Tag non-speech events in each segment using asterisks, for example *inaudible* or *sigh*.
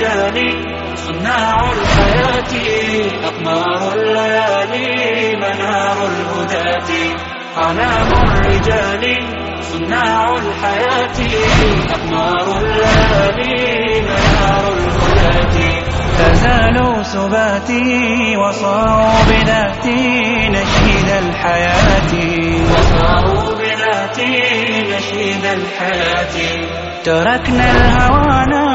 الرجال صناع الحياة أقمار الليالي منار الهداة. أعلام الرجال صناع الحياة أقمار الليالي منار الهداة. فزالوا سباتي وصاروا بذاتي نشيد الحياة. وصاروا بذاتي نشيد الحياة. تركنا الهوانا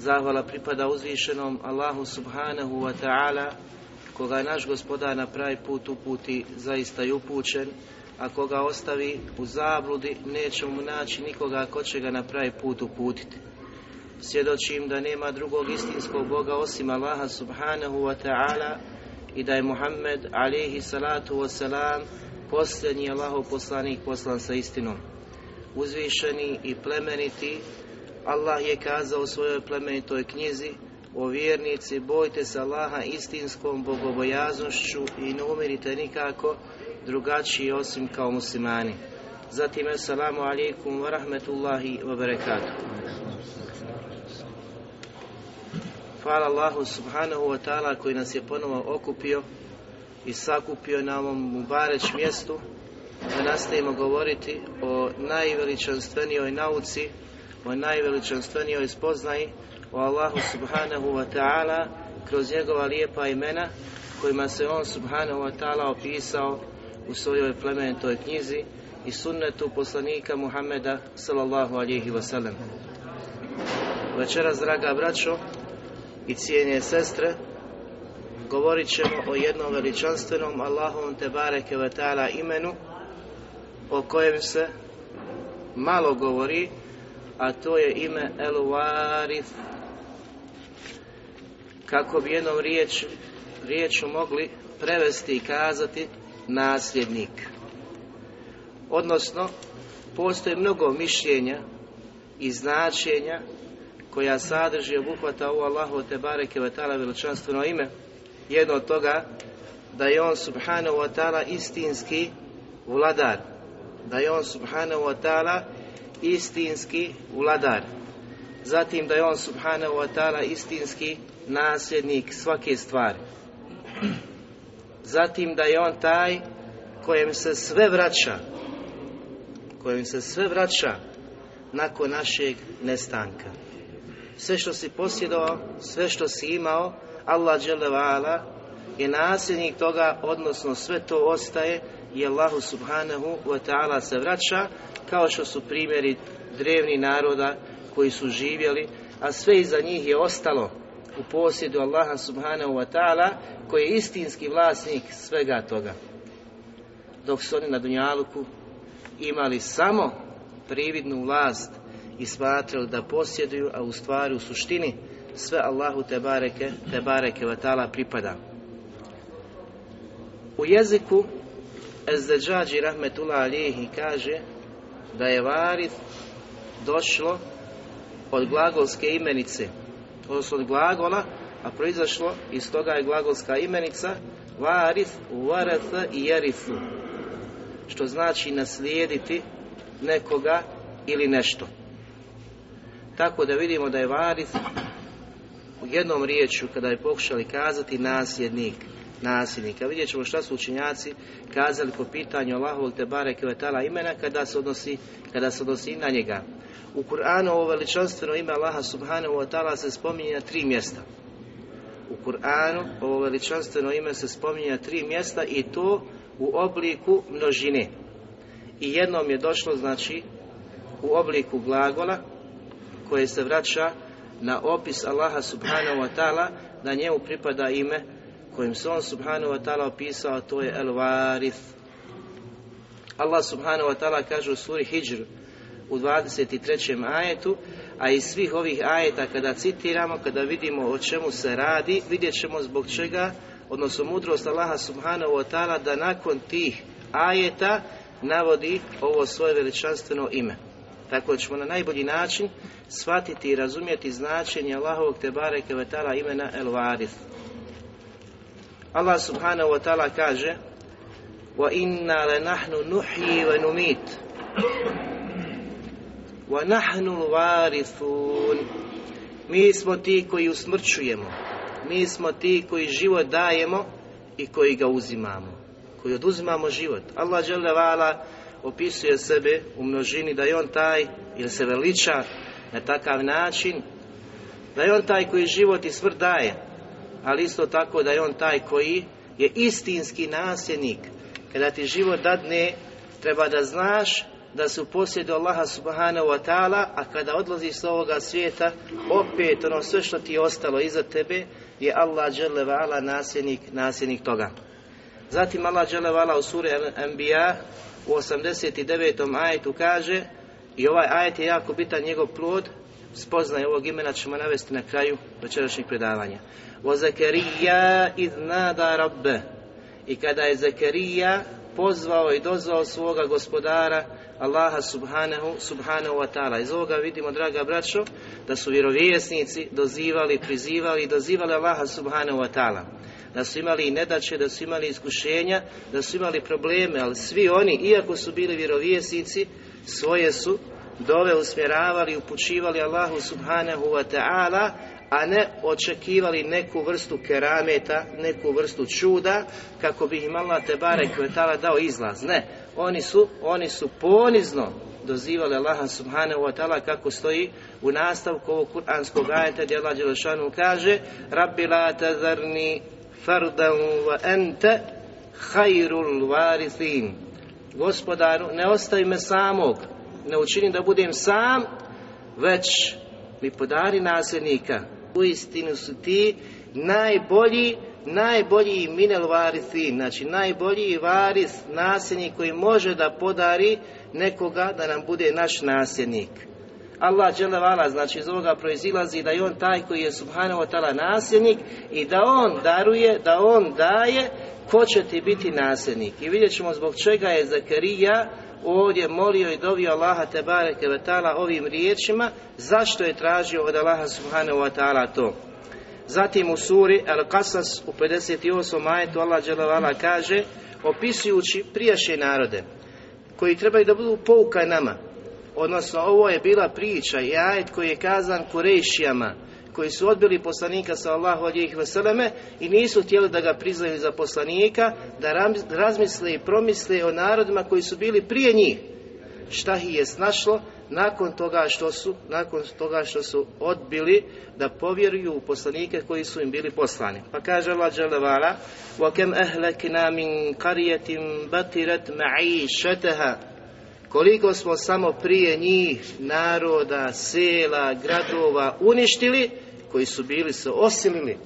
Zahvala pripada uzvišenom Allahu subhanahu wa ta'ala koga naš gospodar na pravi put uputi zaista i upućen a koga ostavi u zabludi neće mu naći nikoga ko će ga na pravi put uputiti svjedočim da nema drugog istinskog Boga osim Allaha subhanahu wa ta'ala i da je Muhammed alihi salatu wasalam posljednji Allahov poslanik poslan sa istinom. Uzvišeni i plemeniti Allah je kazao u svojoj plemenitoj knjizi o vjernici bojte se Allaha istinskom bogobojaznošću i ne umirite nikako drugačiji osim kao muslimani. Zatim, assalamu alaikum wa rahmetullahi wa barakatuh. Hvala Allahu subhanahu wa ta'ala koji nas je ponovo okupio i sakupio na ovom mubareć mjestu da nastavimo govoriti o najveličanstvenijoj nauci, o najveličanstvenijoj spoznaji o Allahu subhanahu wa ta'ala kroz njegova lijepa imena kojima se on subhanahu wa ta'ala opisao u svojoj plemenitoj knjizi i sunnetu poslanika Muhammeda sallallahu alihi wasallam. Večeras, draga braćo, i cijenje sestre, govorit ćemo o jednom veličanstvenom bareke ve ta'ala imenu o kojem se malo govori, a to je ime El Warith. Kako bi jednom riječ, riječu mogli prevesti i kazati nasljednik. Odnosno, postoji mnogo mišljenja i značenja koja sadrži obuhvata ovo Allahu te bareke ve ta'ala veličanstveno ime. Jedno od toga da je on subhanahu wa ta'ala istinski vladar. Da je on subhanahu wa ta'ala istinski vladar. Zatim da je on subhanahu wa ta'ala istinski nasljednik svake stvari. Zatim da je on taj kojem se sve vraća kojem se sve vraća nakon našeg nestanka sve što si posjedovao, sve što si imao, Allah je nasljednik toga, odnosno sve to ostaje i Allahu subhanahu wa ta'ala se vraća, kao što su primjeri drevni naroda koji su živjeli, a sve iza njih je ostalo u posjedu Allaha subhanahu wa ta'ala, koji je istinski vlasnik svega toga. Dok su oni na Dunjaluku imali samo prividnu vlast i smatrali da posjeduju, a u stvari u suštini sve Allahu te bareke, te bareke vatala pripada. U jeziku Ezdeđađi rahmetullah alihi kaže da je varith došlo od glagolske imenice, odnosno od glagola, a proizašlo iz toga je glagolska imenica varith, varatha i jerithu, što znači naslijediti nekoga ili nešto. Tako da vidimo da je varith u jednom riječu kada je pokušali kazati nasljednik, nasljednika. Vidjet ćemo šta su učinjaci kazali po pitanju Allahovog te bareke imena kada se odnosi, kada se odnosi na njega. U Kur'anu ovo veličanstveno ime Allaha subhanahu wa ta'ala se spominje na tri mjesta. Kur'anu ovo veličanstveno ime se spominje na tri mjesta i to u obliku množine. I jednom je došlo, znači, u obliku glagola koje se vraća na opis Allaha subhanahu wa ta'ala da njemu pripada ime kojim se on subhanahu wa ta'ala opisao, to je El Varith. Allah subhanahu wa ta'ala kaže u suri Hijr u 23. ajetu, a iz svih ovih ajeta kada citiramo, kada vidimo o čemu se radi, vidjet ćemo zbog čega, odnosno mudrost Allaha subhanahu wa ta'ala da nakon tih ajeta navodi ovo svoje veličanstveno ime. Tako ćemo na najbolji način shvatiti i razumjeti značenje Allahovog Tebare Kevetala imena El Varith. Allah subhanahu wa ta'ala kaže Wa inna le nahnu nuhji wa numit. Wa nahnu varithun Mi smo ti koji usmrćujemo. Mi smo ti koji život dajemo i koji ga uzimamo. Koji oduzimamo život. Allah žele vala opisuje sebe u množini da je on taj ili se veliča na takav način da je on taj koji život i smrt daje ali isto tako da je on taj koji je istinski nasljednik kada ti život dadne treba da znaš da se u posjedu Allaha subhanahu wa ta'ala a kada odlaziš s ovoga svijeta opet ono sve što ti je ostalo iza tebe je Allah dželle vala nasljednik, nasljednik toga zatim Allah dželle vala u suri Anbiya u 89. ajetu kaže i ovaj ajet je jako bitan njegov plod spoznaje ovog imena ćemo navesti na kraju večerašnjeg predavanja o Zakarija iz nada rabbe i kada je Zakarija pozvao i dozvao svoga gospodara Allaha subhanahu, subhanahu wa ta'ala. Iz ovoga vidimo, draga braćo, da su vjerovjesnici dozivali, prizivali i dozivali Allaha subhanahu wa ta'ala. Da su imali i nedaće, da su imali iskušenja, da su imali probleme, ali svi oni, iako su bili vjerovjesnici, svoje su dove usmjeravali, upućivali Allahu subhanahu wa ta'ala, a ne očekivali neku vrstu kerameta, neku vrstu čuda, kako bi im Allah te barek dao izlaz. Ne, oni su, oni su ponizno dozivali Allaha subhanahu wa ta'ala kako stoji u nastavku ovog kuranskog ajeta gdje Allah Đelešanu kaže Rabbi la tazarni fardan wa ente hayrul varithin Gospodaru, ne ostavi me samog, ne učini da budem sam, već mi podari nasljednika. U istinu su ti najbolji, najbolji minel varithin, znači najbolji varis, nasljednik koji može da podari nekoga da nam bude naš nasljednik. Allah dželevala, znači iz ovoga proizilazi da je on taj koji je subhanahu wa ta'ala nasljednik i da on daruje, da on daje ko će ti biti nasljednik. I vidjet ćemo zbog čega je Zakarija ovdje molio i dovio Allaha te bareke ve ta'ala ovim riječima, zašto je tražio od Allaha subhanahu wa ta'ala to. Zatim u suri Al-Qasas u 58. ajetu Allah dželevala kaže, opisujući prijašnje narode, koji trebaju da budu pouka nama, odnosno ovo je bila priča i ajet koji je kazan Kurešijama koji su odbili poslanika sallahu alijih veseleme i nisu htjeli da ga priznaju za poslanika, da razmisle i promisle o narodima koji su bili prije njih. Šta ih je snašlo nakon toga što su, nakon toga što su odbili da povjeruju u poslanike koji su im bili poslani. Pa kaže Allah dželevala: "Wa kam مِنْ min qaryatin batirat koliko smo samo prije njih naroda, sela, gradova uništili, koji su bili se osilili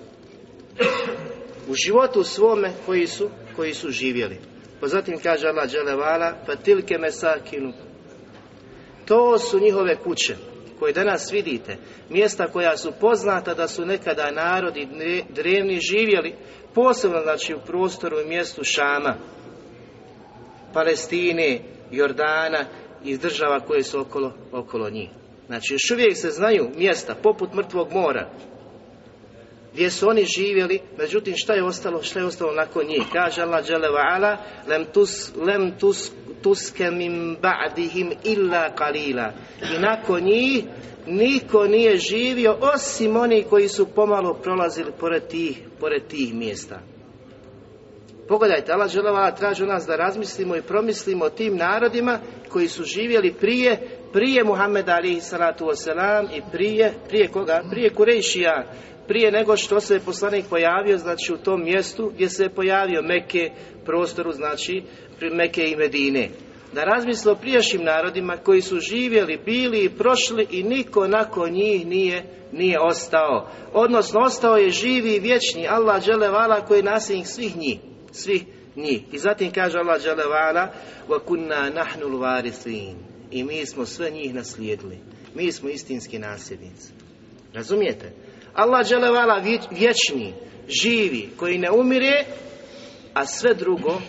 u životu svome koji su, koji su živjeli. Pa zatim kaže Allah dželevala, pa tilke mesakinu. To su njihove kuće koje danas vidite, mjesta koja su poznata da su nekada narodi drevni živjeli, posebno znači u prostoru i mjestu Šama, Palestine, Jordana i država koje su okolo, okolo njih. Znači, još uvijek se znaju mjesta, poput mrtvog mora, gdje su oni živjeli, međutim šta je ostalo, šta je ostalo nakon njih? Kaže Allah dželle ala, lem tus lem tus tuske min ba'dihim illa qalila. I nakon njih niko nije živio osim oni koji su pomalo prolazili pored tih, pored tih mjesta. Pogledajte, Allah dželle traži od nas da razmislimo i promislimo o tim narodima koji su živjeli prije prije Muhammeda alihi salatu wasalam i prije, prije koga? Prije Kurejšija, prije nego što se poslanik pojavio, znači u tom mjestu gdje se je pojavio Meke, prostoru, znači Meke i Medine. Da razmisle o prijašnjim narodima koji su živjeli, bili i prošli i niko nakon njih nije, nije ostao. Odnosno, ostao je živi i vječni Allah dželevala koji je nasljednik svih njih, svih njih. I zatim kaže Allah dželevala kunna nahnul varithin. I mi smo sve njih naslijedili. Mi smo istinski nasljednici. Razumijete? Allah dželevala vječni, živi, koji ne umire, a sve drugo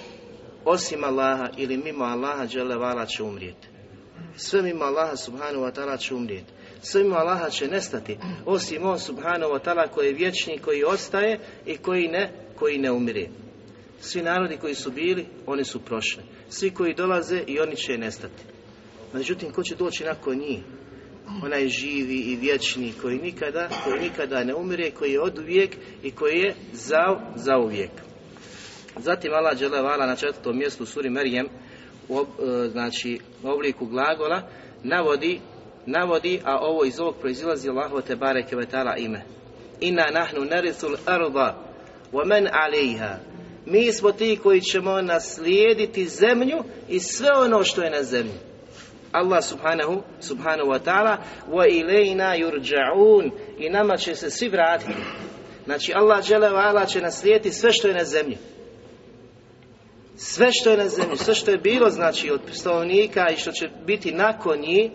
osim Allaha ili mimo Allaha dželevala će umrijeti. Sve mimo Allaha subhanahu wa ta'ala će umrijeti. Sve mimo Allaha će nestati, osim on subhanahu wa ta'ala koji je vječni, koji ostaje i koji ne, koji ne umire. Svi narodi koji su bili, oni su prošli. Svi koji dolaze i oni će nestati. Međutim, ko će doći nakon njih? Onaj živi i vječni koji nikada, koji nikada ne umire, koji je od uvijek i koji je za, uvijek. Zatim Allah dželevala na četvrtom mjestu suri Merijem u, e, znači, obliku glagola navodi, navodi, a ovo iz ovog proizilazi Allahu te bareke vetala ime. Inna nahnu narisul arda wa men alejha. Mi smo ti koji ćemo naslijediti zemlju i sve ono što je na zemlji. Allah subhanahu, subhanahu wa ta'ala wa ilejna yurđa'un i nama će se svi vratiti. Znači Allah dželevala će naslijediti sve što je na zemlji sve što je na zemlji, sve što je bilo znači od stanovnika i što će biti nakon njih,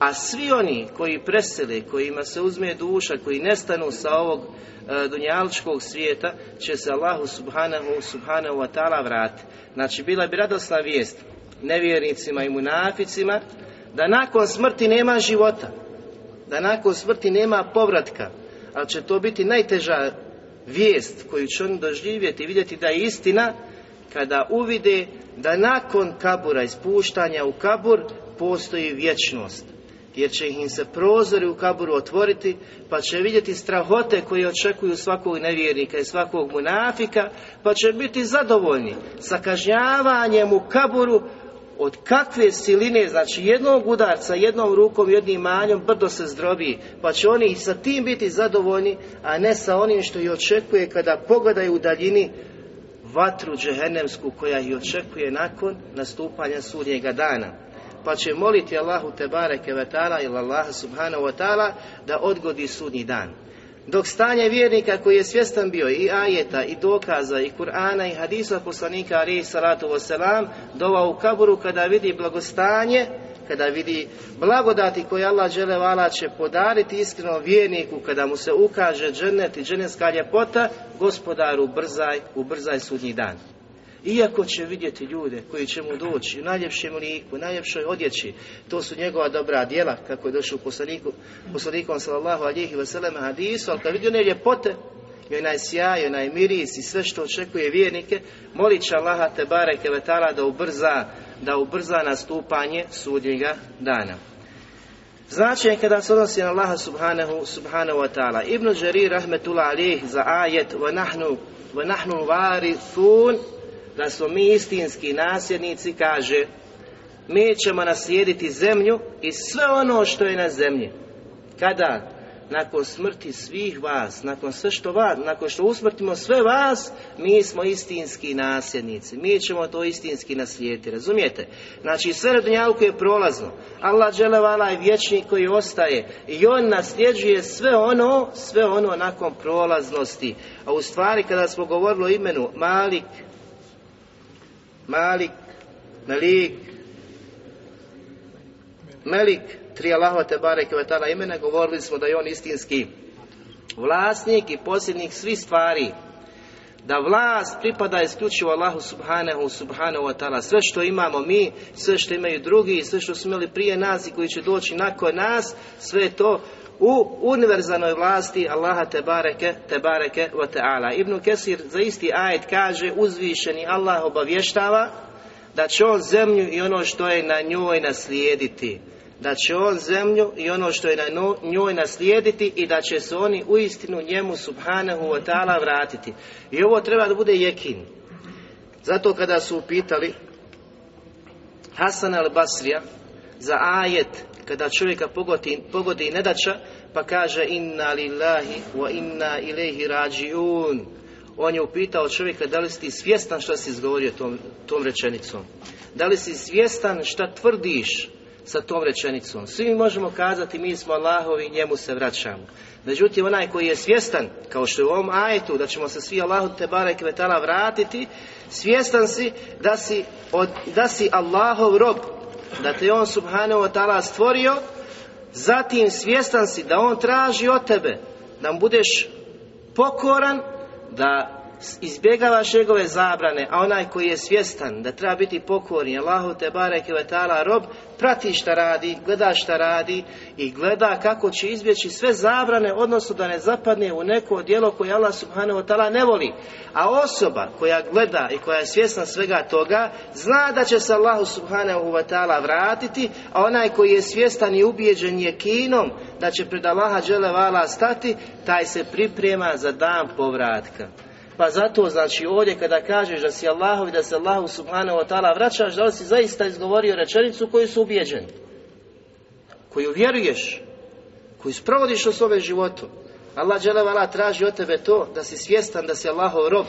a svi oni koji presele, kojima se uzme duša, koji nestanu sa ovog e, dunjaličkog svijeta, će se Allahu subhanahu, subhanahu wa ta'ala vratiti. Znači, bila bi radosna vijest nevjernicima i munaficima, da nakon smrti nema života, da nakon smrti nema povratka, ali će to biti najteža vijest koju će oni doživjeti i vidjeti da je istina, kada uvide da nakon kabura, ispuštanja u kabur, postoji vječnost. Jer će im se prozori u kaburu otvoriti, pa će vidjeti strahote koje očekuju svakog nevjernika i svakog munafika, pa će biti zadovoljni sa kažnjavanjem u kaburu od kakve siline, znači jednog udarca, jednom rukom, jednim manjom, brdo se zdrobi, pa će oni sa tim biti zadovoljni, a ne sa onim što ih očekuje kada pogledaju u daljini vatru džehennemsku koja ih očekuje nakon nastupanja sudnjega dana. Pa će moliti Allahu te bareke ve taala ili Allaha subhanahu wa taala da odgodi sudnji dan. Dok stanje vjernika koji je svjestan bio i ajeta i dokaza i Kur'ana i hadisa poslanika alaihi salatu wasalam dova u kaburu kada vidi blagostanje kada vidi blagodati koje Allah vala će podariti iskrenom vjerniku kada mu se ukaže džennet i dženevska ljepota, gospodaru ubrzaj, ubrzaj sudnji dan. Iako će vidjeti ljude koji će mu doći u najljepšem liku, u najljepšoj odjeći, to su njegova dobra djela, kako je došao u poslaniku, poslanikom sallallahu alihi wasallam hadisu, ali kad vidi one ljepote, i onaj sjaj, onaj miris i sve što očekuje vjernike, molit će Allaha te bareke da ubrza da ubrza nastupanje sudnjega dana. Značaj kada se odnosi na Allaha subhanahu, subhanahu wa ta'ala. Ibn Đarir rahmetullah alih za ajet wa nahnu varithun da smo mi istinski nasljednici kaže mi ćemo naslijediti zemlju i sve ono što je na zemlji. Kada? nakon smrti svih vas, nakon sve što vas, nakon što usmrtimo sve vas, mi smo istinski nasljednici. Mi ćemo to istinski naslijediti, razumijete? Znači sve je prolazno. Allah dželevala je vječni koji ostaje i on nasljeđuje sve ono, sve ono nakon prolaznosti. A u stvari kada smo govorili o imenu Malik, Malik, Malik, Melik, tri Allahova te bareke imena, govorili smo da je on istinski vlasnik i posljednik svih stvari. Da vlast pripada isključivo Allahu subhanahu subhanahu wa ta'ala. Sve što imamo mi, sve što imaju drugi, sve što su imali prije nas i koji će doći nakon nas, sve to u univerzalnoj vlasti Allaha te bareke, te bareke wa ta'ala. Ibn Kesir za isti ajet kaže uzvišeni Allah obavještava da će on zemlju i ono što je na njoj naslijediti da će on zemlju i ono što je na njoj naslijediti i da će se oni uistinu njemu subhanahu wa ta'ala vratiti. I ovo treba da bude jekin. Zato kada su upitali Hasan al-Basrija za ajet kada čovjeka pogodi, pogodi nedača, pa kaže inna lillahi wa inna ilaihi rađiun. On je upitao čovjeka da li si svjestan šta si izgovorio tom, tom rečenicom. Da li si svjestan šta tvrdiš sa tom rečenicom. Svi mi možemo kazati mi smo Allahovi i njemu se vraćamo. Međutim, onaj koji je svjestan, kao što je u ovom ajetu, da ćemo se svi Allahu te barek vetala vratiti, svjestan si da si, od, da si Allahov rob, da te on subhanahu wa ta'ala stvorio, zatim svjestan si da on traži od tebe da mu budeš pokoran, da izbjegavaš njegove zabrane, a onaj koji je svjestan da treba biti pokorni, Allahu te bareke ve ta'ala rob, prati šta radi, gleda šta radi i gleda kako će izbjeći sve zabrane, odnosno da ne zapadne u neko djelo koje Allah subhanahu wa ta'ala ne voli. A osoba koja gleda i koja je svjesna svega toga, zna da će se Allahu subhanahu wa ta'ala vratiti, a onaj koji je svjestan i ubijeđen je kinom da će pred Allaha dželevala stati, taj se priprema za dan povratka. Pa zato, znači, ovdje kada kažeš da si Allahov i da se Allahu subhanahu wa ta'ala vraćaš, da li si zaista izgovorio rečenicu koju su ubijeđen, koju vjeruješ, koju sprovodiš u svome životu. Allah dželevala traži od tebe to da si svjestan da si Allahov rob,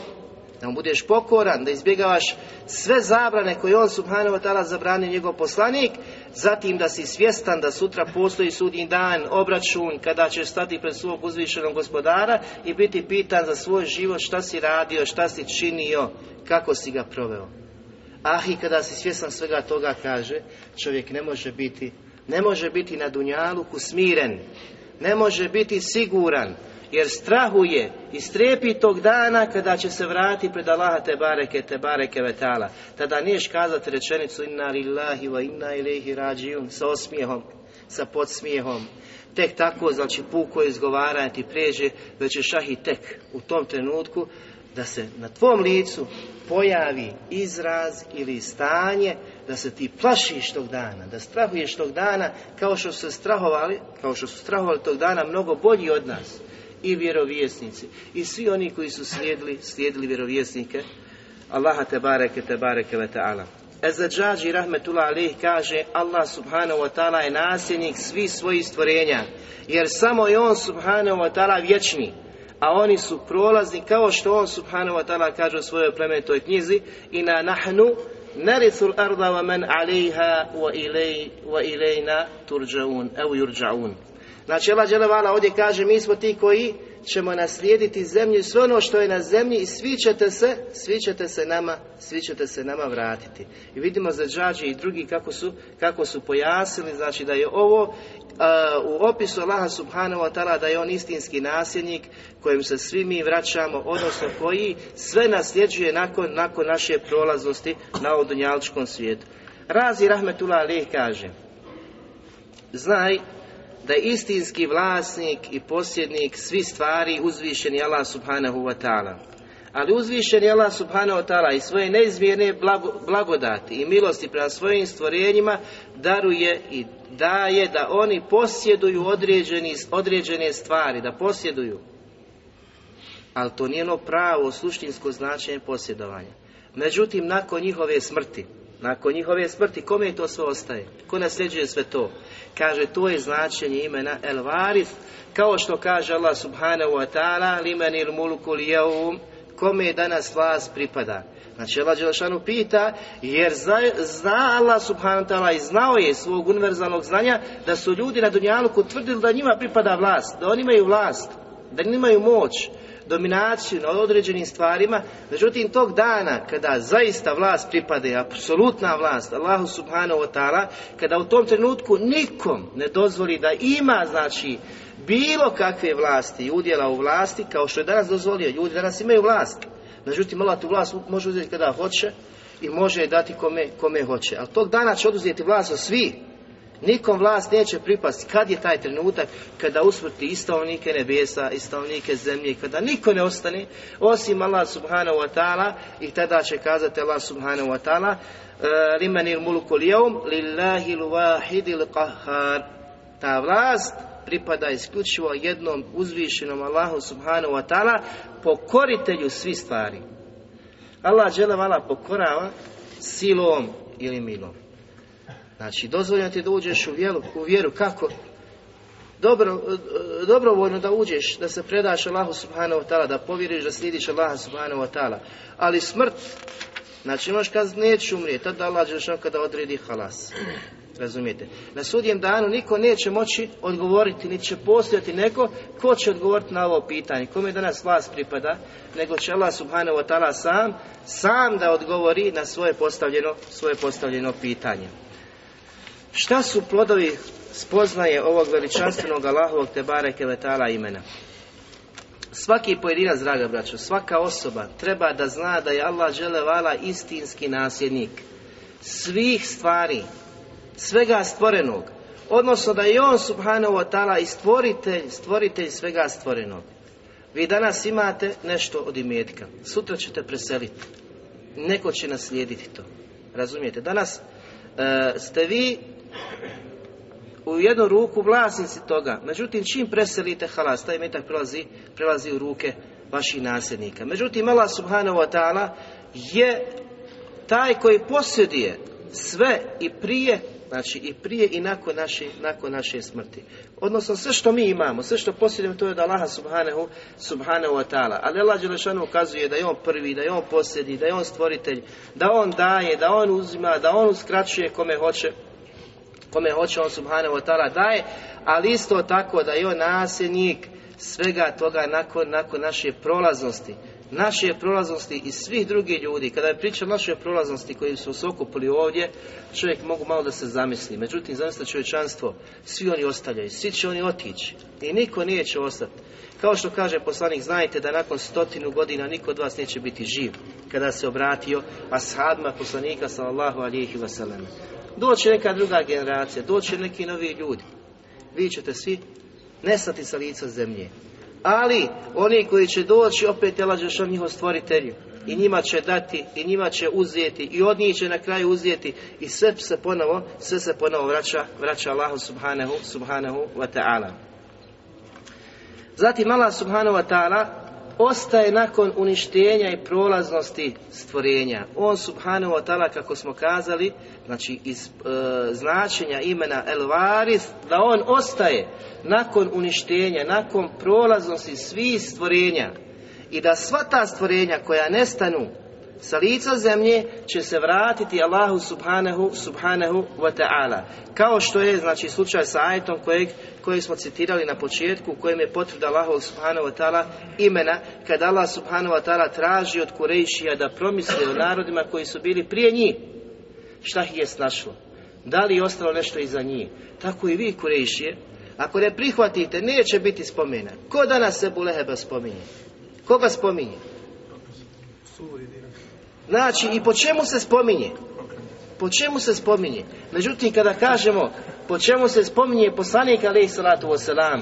da mu budeš pokoran, da izbjegavaš sve zabrane koje on subhanahu wa ta'ala zabrani njegov poslanik, zatim da si svjestan da sutra postoji sudnji dan, obračun, kada ćeš stati pred svog uzvišenog gospodara i biti pitan za svoj život šta si radio, šta si činio, kako si ga proveo. Ah i kada si svjestan svega toga kaže, čovjek ne može biti, ne može biti na dunjaluku smiren, ne može biti siguran, jer strahuje i strepi tog dana kada će se vratiti pred Allaha te bareke te bareke vetala. Tada niješ kazati rečenicu inna lillahi wa inna ilaihi rađijun sa osmijehom, sa podsmijehom. Tek tako, znači puko izgovaranje ti pređe, već je šahi tek u tom trenutku da se na tvom licu pojavi izraz ili stanje da se ti plašiš tog dana, da strahuješ tog dana kao što su strahovali, kao što su strahovali tog dana mnogo bolji od nas i vjerovjesnici. I svi oni koji su slijedili, slijedili vjerovjesnike Allaha te bareke te bareke ve ta'ala. Ezađađi rahmetullah alih kaže Allah subhanahu wa ta'ala je nasljednik svih svojih stvorenja jer samo je on subhanahu wa ta'ala vječni a oni su prolazni kao što on subhanahu wa ta'ala kaže u svojoj plemenitoj knjizi i na nahnu narithul arda wa man alejha wa ilejna turđaun. Evo jurđaun Znači Allah Đelevala ovdje kaže mi smo ti koji ćemo naslijediti zemlju i sve ono što je na zemlji i svi ćete se, svi ćete se nama, svi ćete se nama vratiti. I vidimo za džađe i drugi kako su, kako su pojasnili, znači da je ovo uh, u opisu Allaha subhanahu wa ta'ala da je on istinski nasljednik kojem se svi mi vraćamo, odnosno koji sve nasljeđuje nakon, nakon naše prolaznosti na ovom dunjaličkom svijetu. Razi Rahmetullah Ali kaže, znaj da je istinski vlasnik i posjednik svi stvari uzvišeni Allah subhanahu wa ta'ala. Ali uzvišeni Allah subhanahu wa ta'ala i svoje neizmjerne blago, blagodati i milosti prema svojim stvorenjima daruje i daje da oni posjeduju određeni, određene stvari, da posjeduju. Ali to nije ono pravo suštinsko značenje posjedovanja. Međutim, nakon njihove smrti, nakon njihove smrti, kome to sve ostaje? Ko nasljeđuje sve to? Kaže, to je značenje imena El Varif, kao što kaže Allah subhanahu wa ta'ala, limenil mulkul jeum, kome danas vlast pripada. Znači Allah Đelešanu pita, jer zna, zna Allah subhanahu wa ta'ala i znao je svog univerzalnog znanja da su ljudi na Dunjaluku tvrdili da njima pripada vlast, da oni imaju vlast, da imaju moć, dominaciju na određenim stvarima, međutim tog dana kada zaista vlast pripade, apsolutna vlast Allahu subhanahu wa ta'ala, kada u tom trenutku nikom ne dozvoli da ima znači bilo kakve vlasti i udjela u vlasti, kao što je danas dozvolio, ljudi danas imaju vlast. Međutim, Allah tu vlast može uzeti kada hoće i može je dati kome, kome hoće. Ali tog dana će oduzeti vlast od svi. Nikom vlast neće pripasti. Kad je taj trenutak kada usmrti i stavnike nebesa, i stavnike zemlje, kada niko ne ostane, osim Allah subhanahu wa ta'ala, i tada će kazati Allah subhanahu wa ta'ala, limanil mulku lijevum, lillahi l-wahidil qahar. Ta vlast pripada isključivo jednom uzvišenom Allahu subhanahu wa ta'ala, pokoritelju svih stvari. Allah dželevala pokorava silom ili milom. Znači, dozvoljeno ti da uđeš u vjeru, u vjeru kako? Dobro, e, dobrovoljno da uđeš, da se predaš Allahu subhanahu wa ta'ala, da povjeriš da slidiš Allaha subhanahu wa ta'ala. Ali smrt, znači možeš kazati neću umrijeti, tada Allah Đelešanu kada odredi halas. Razumijete? Na sudjem danu niko neće moći odgovoriti, niti će postojati neko ko će odgovoriti na ovo pitanje. Kome danas vlast pripada, nego će Allah subhanahu wa ta'ala sam, sam da odgovori na svoje postavljeno, svoje postavljeno pitanje. Šta su plodovi spoznaje ovog veličanstvenog Allahovog Tebare Kevetala imena? Svaki pojedinac, draga braćo, svaka osoba treba da zna da je Allah želevala istinski nasljednik svih stvari, svega stvorenog, odnosno da je on subhanahu wa ta'ala i stvoritelj, stvoritelj svega stvorenog. Vi danas imate nešto od imetka, sutra ćete preseliti, neko će naslijediti to. Razumijete? Danas e, ste vi u jednu ruku vlasnici toga. Međutim, čim preselite halas, taj metak prelazi, prelazi u ruke vaših nasljednika. Međutim, Allah subhanahu wa ta'ala je taj koji posjeduje sve i prije, znači i prije i nakon naše, nakon naše smrti. Odnosno sve što mi imamo, sve što posjedujemo to je od Allaha subhanahu, subhanahu wa ta'ala. Ali Allah Đelešanu ukazuje da je on prvi, da je on posljedi, da je on stvoritelj, da on daje, da on uzima, da on uskraćuje kome hoće, kome hoće on subhanahu wa ta'ala daje, ali isto tako da je on nasljednik svega toga nakon, nakon naše prolaznosti. Naše prolaznosti i svih drugih ljudi. Kada je priča naše prolaznosti koji su se okupili ovdje, čovjek mogu malo da se zamisli. Međutim, zamislite čovječanstvo, svi oni ostavljaju, svi će oni otići. I niko neće ostati. Kao što kaže poslanik, znajte da nakon stotinu godina niko od vas neće biti živ. Kada se obratio ashabima poslanika sallallahu alihi wasallam. Doće neka druga generacija, doće neki novi ljudi. Vi ćete svi nestati sa lica zemlje. Ali oni koji će doći opet je lađešan njihov stvoritelju. I njima će dati, i njima će uzeti, i od njih će na kraju uzeti, i sve se ponovo, sve se ponovo vraća, vraća Allahu subhanahu, subhanahu wa ta'ala. Zatim Allah subhanahu wa ta'ala ostaje nakon uništenja i prolaznosti stvorenja. On subhanahu wa ta'ala kako smo kazali, znači iz e, značenja imena El Varis, da on ostaje nakon uništenja, nakon prolaznosti svih stvorenja i da sva ta stvorenja koja nestanu sa lica zemlje će se vratiti Allahu subhanahu, subhanahu wa ta'ala. Kao što je znači slučaj sa ajetom kojeg, kojeg smo citirali na početku u kojem je potvrda Allahu subhanahu wa ta'ala imena kada Allah subhanahu wa ta'ala traži od Kurejšija da promisle o narodima koji su bili prije njih. Šta ih je snašlo? Da li je ostalo nešto iza njih? Tako i vi Kurejšije. Ako ne prihvatite, neće biti spomena. Ko danas se Buleheba spominje? Koga spominje? Znači, i po čemu se spominje? Po čemu se spominje? Međutim, kada kažemo po čemu se spominje poslanik alaih salatu wasalam,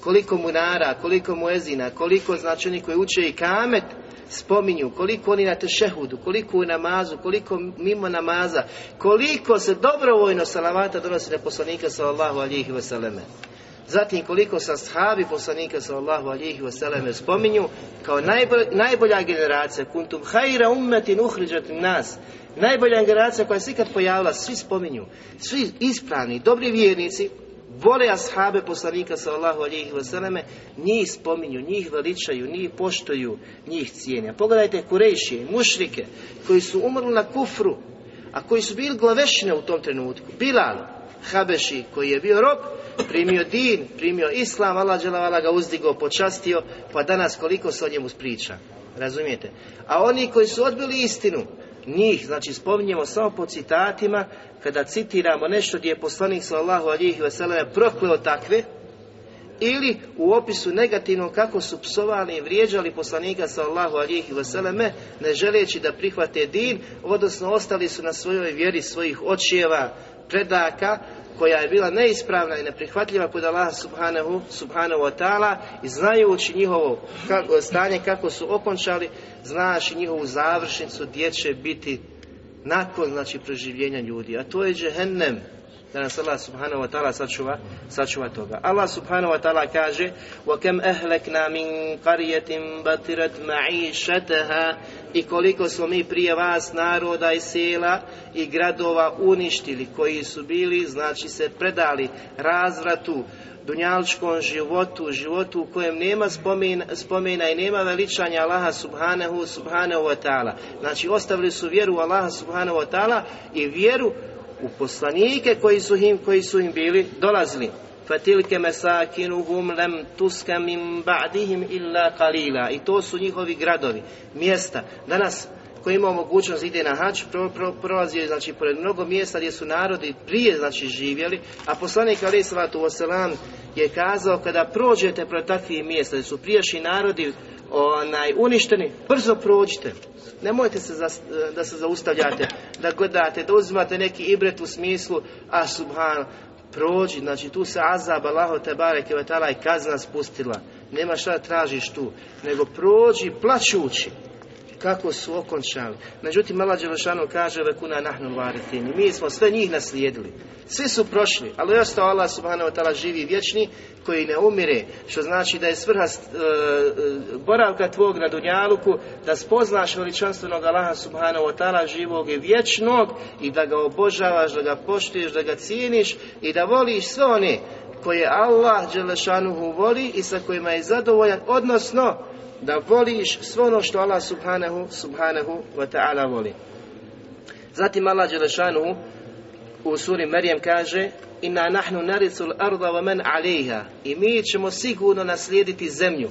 koliko mu nara, koliko mu ezina, koliko znači oni koji uče i kamet, spominju, koliko oni na tešehudu, koliko u namazu, koliko mimo namaza, koliko se dobrovoljno salavata donosi na poslanika sallallahu alihi wasalame. Zatim koliko sa sahabi poslanika sallallahu alihi wasallam spominju kao najbolja, najbolja generacija kuntum hajra ummetin uhriđat nas najbolja generacija koja se ikad pojavila svi spominju. Svi ispravni, dobri vjernici vole ashabe poslanika sallallahu alihi wasallam njih spominju, njih veličaju njih poštuju, njih cijene. Pogledajte kurejšije, mušrike koji su umrli na kufru a koji su bili glavešine u tom trenutku. Bilal, Habeši koji je bio rob primio din, primio islam, Allah dželavala ga uzdigo, počastio, pa danas koliko se o njemu priča. Razumijete? A oni koji su odbili istinu, njih, znači spominjemo samo po citatima, kada citiramo nešto gdje je poslanik sallahu alihi vseleme prokleo takve, ili u opisu negativnom kako su psovali i vrijeđali poslanika sallahu alihi vseleme, ne želeći da prihvate din, odnosno ostali su na svojoj vjeri svojih očijeva, predaka, koja je bila neispravna i neprihvatljiva kod Allaha subhanahu, subhanahu wa ta'ala i znajući njihovo kako, stanje kako su okončali, znaš njihovu završnicu gdje će biti nakon znači preživljenja ljudi, a to je džehennem Da nas Allah subhanahu wa ta'ala sačuva, sačuva toga. Allah subhanahu wa ta'ala kaže وَكَمْ أَهْلَكْنَا مِنْ قَرْيَةٍ بَطِرَتْ مَعِيشَتَهَا I koliko smo mi prije vas naroda i sela i gradova uništili koji su bili, znači se predali razvratu, dunjalčkom životu, životu u kojem nema spomena, spomena i nema veličanja Allaha subhanahu, subhanahu wa ta'ala. Znači ostavili su vjeru u Allaha subhanahu wa ta'ala i vjeru u poslanike koji su im, koji su im bili dolazili. Fatilke mesakinuhum lem tuska min ba'dihim illa kalila. I to su njihovi gradovi, mjesta. Danas koji imao mogućnost ide na hač, pro, pro, prolazio znači pored mnogo mjesta gdje su narodi prije znači živjeli, a poslanik Ali Salatu Voselam je kazao kada prođete pred takvih mjesta gdje su prijašnji narodi onaj, uništeni, brzo prođite. Nemojte se za, da se zaustavljate, da gledate, da uzimate neki ibret u smislu, a subhan, prođi, znači tu se azab Allaho te bareke i kazna spustila. Nema šta tražiš tu, nego prođi plaćući kako su okončali. Međutim, Allah Đelešanu kaže vekuna nahnu varitini. Mi smo sve njih naslijedili. Svi su prošli, ali ostao Allah subhanahu wa ta'ala živi vječni koji ne umire, što znači da je svrha e, boravka tvog na Dunjaluku, da spoznaš veličanstvenog Allaha subhanahu wa ta'ala živog i vječnog i da ga obožavaš, da ga poštuješ, da ga cijeniš i da voliš sve one koje Allah Đelešanuhu voli i sa kojima je zadovoljan, odnosno da voliš sve ono što Allah subhanahu, subhanahu wa ta'ala voli. Zatim Allah Đelešanu u suri Marijem kaže Inna nahnu naricul arda wa man alejha i mi ćemo sigurno naslijediti zemlju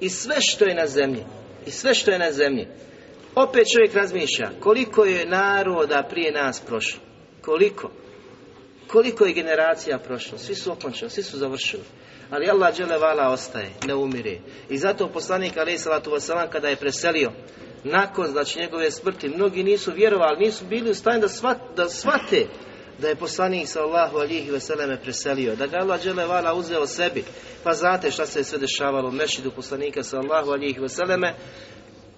i sve što je na zemlji i sve što je na zemlji. Opet čovjek razmišlja koliko je naroda prije nas prošlo. Koliko? Koliko je generacija prošlo? Svi su okončali, svi su završili. Ali Allah vala ostaje, ne umire. I zato poslanik alaih salatu wasalam kada je preselio, nakon znači njegove smrti, mnogi nisu vjerovali, nisu bili u stanju da, svat, da svate da je poslanik sallahu alihi veseleme preselio, da ga Allah vala uzeo sebi. Pa znate šta se sve dešavalo u mešidu poslanika sallahu alihi veseleme,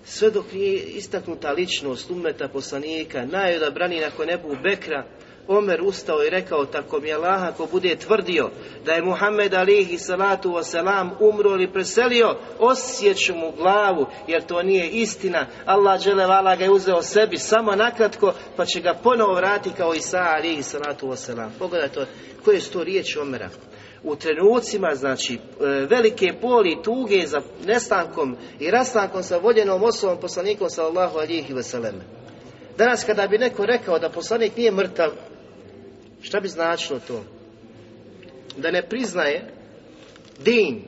sve dok nije istaknuta ličnost umeta poslanika, najodabraniji nakon Ebu Bekra, Omer ustao i rekao tako mi Allah ako bude tvrdio da je Muhammed alihi salatu wasalam umro ili preselio osjeću mu glavu jer to nije istina. Allah vala ga je uzeo sebi samo nakratko pa će ga ponovo vratiti kao Isa alihi salatu wasalam. Pogledajte koje su to riječi Omera. U trenucima, znači, e, velike boli i tuge za nestankom i rastankom sa voljenom osobom poslanikom sallallahu alihi wasallam. Danas kada bi neko rekao da poslanik nije mrtav, Šta bi značilo to? Da ne priznaje din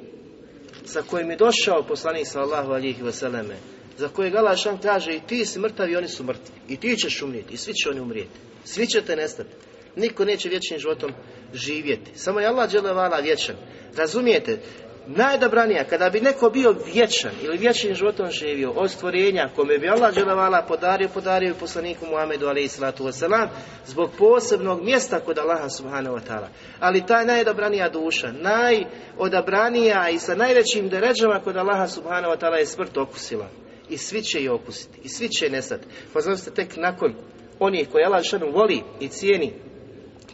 sa kojim je došao poslanik sallahu alihi vseleme, za kojeg Allah kaže i ti si mrtav i oni su mrtvi. I ti ćeš umrijeti i svi će oni umrijeti. Svi ćete nestati. Niko neće vječnim životom živjeti. Samo je Allah dželevala vječan. Razumijete? Najdobranija, kada bi neko bio vječan ili vječnim životom živio od stvorenja kome bi Allah dželevala podario, podario i poslaniku Muhammedu alaihi salatu wasalam zbog posebnog mjesta kod Allaha subhanahu wa ta'ala. Ali ta najdobranija duša, najodabranija i sa najvećim deređama kod Allaha subhanahu wa ta'ala je smrt okusila. I svi će je okusiti, i svi će je nestati. Pa znači tek nakon onih koji Allah šanu voli i cijeni,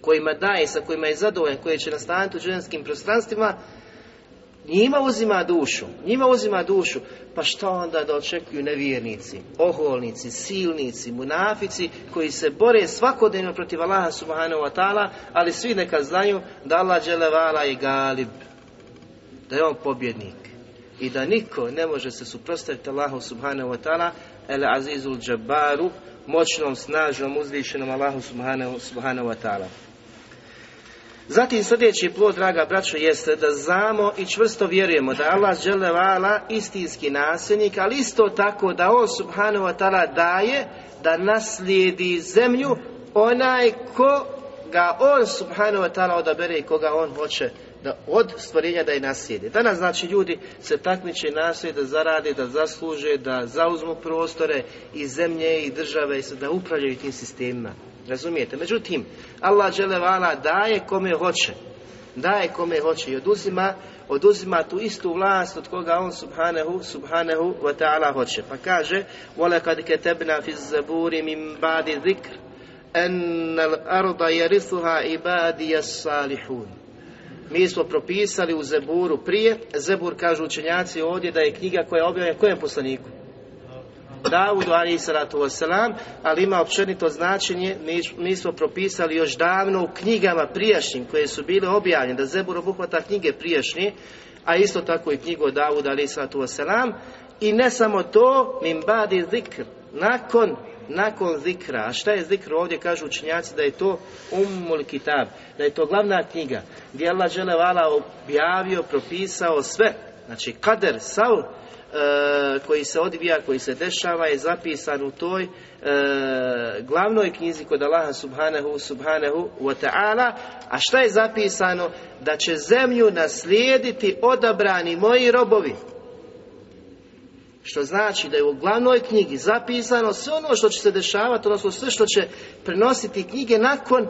kojima daje, sa kojima je zadovoljan, koji će nastaviti u ženskim prostranstvima, njima uzima dušu, njima uzima dušu, pa što onda da očekuju nevjernici, oholnici, silnici, munafici, koji se bore svakodnevno protiv Allaha subhanahu wa ta'ala, ali svi neka znaju da Allah dželevala i galib, da je on pobjednik i da niko ne može se suprotstaviti Allahu subhanahu wa ta'ala, el azizul džabaru, moćnom, snažnom, uzvišenom Allahu subhanahu, subhanahu wa ta'ala. Zatim sljedeći plod, draga braćo, jeste da znamo i čvrsto vjerujemo da Allah vala istinski nasljednik, ali isto tako da On subhanahu wa ta'ala daje da naslijedi zemlju onaj ko ga On subhanahu wa ta'ala odabere i koga On hoće da od stvorenja da je naslijedi. Danas znači ljudi se takmiče naslijed da zarade, da zasluže, da zauzmu prostore i zemlje i države i da upravljaju tim sistemima. Razumijete? Međutim, Allah dželevala daje kome hoće. Daje kome hoće i oduzima, oduzima tu istu vlast od koga on subhanahu, subhanahu wa ta'ala hoće. Pa kaže, وَلَكَدْ كَتَبْنَا فِي الزَّبُورِ مِنْ بَعْدِ ذِكْرِ enel arda jerisuha ibadija salihun. Mi smo propisali u Zeburu prije, Zebur kažu učenjaci ovdje da je knjiga koja je objavljena kojem poslaniku? Davudu ali salatu wasalam, ali ima općenito značenje, mi, mi smo propisali još davno u knjigama prijašnjim koje su bile objavljene, da Zebur obuhvata knjige prijašnje, a isto tako i knjigu Davuda ali salatu wasalam, i ne samo to, min badi zikr, nakon nakon zikra. A šta je zikr ovdje kažu učenjaci da je to umul kitab, da je to glavna knjiga gdje Allah vala objavio, propisao sve. Znači kader, sav e, koji se odvija, koji se dešava je zapisan u toj e, glavnoj knjizi kod Allaha subhanahu subhanahu wa ta'ala. A šta je zapisano? Da će zemlju naslijediti odabrani moji robovi. Što znači da je u glavnoj knjigi zapisano sve ono što će se dešavati, odnosno sve što će prenositi knjige nakon,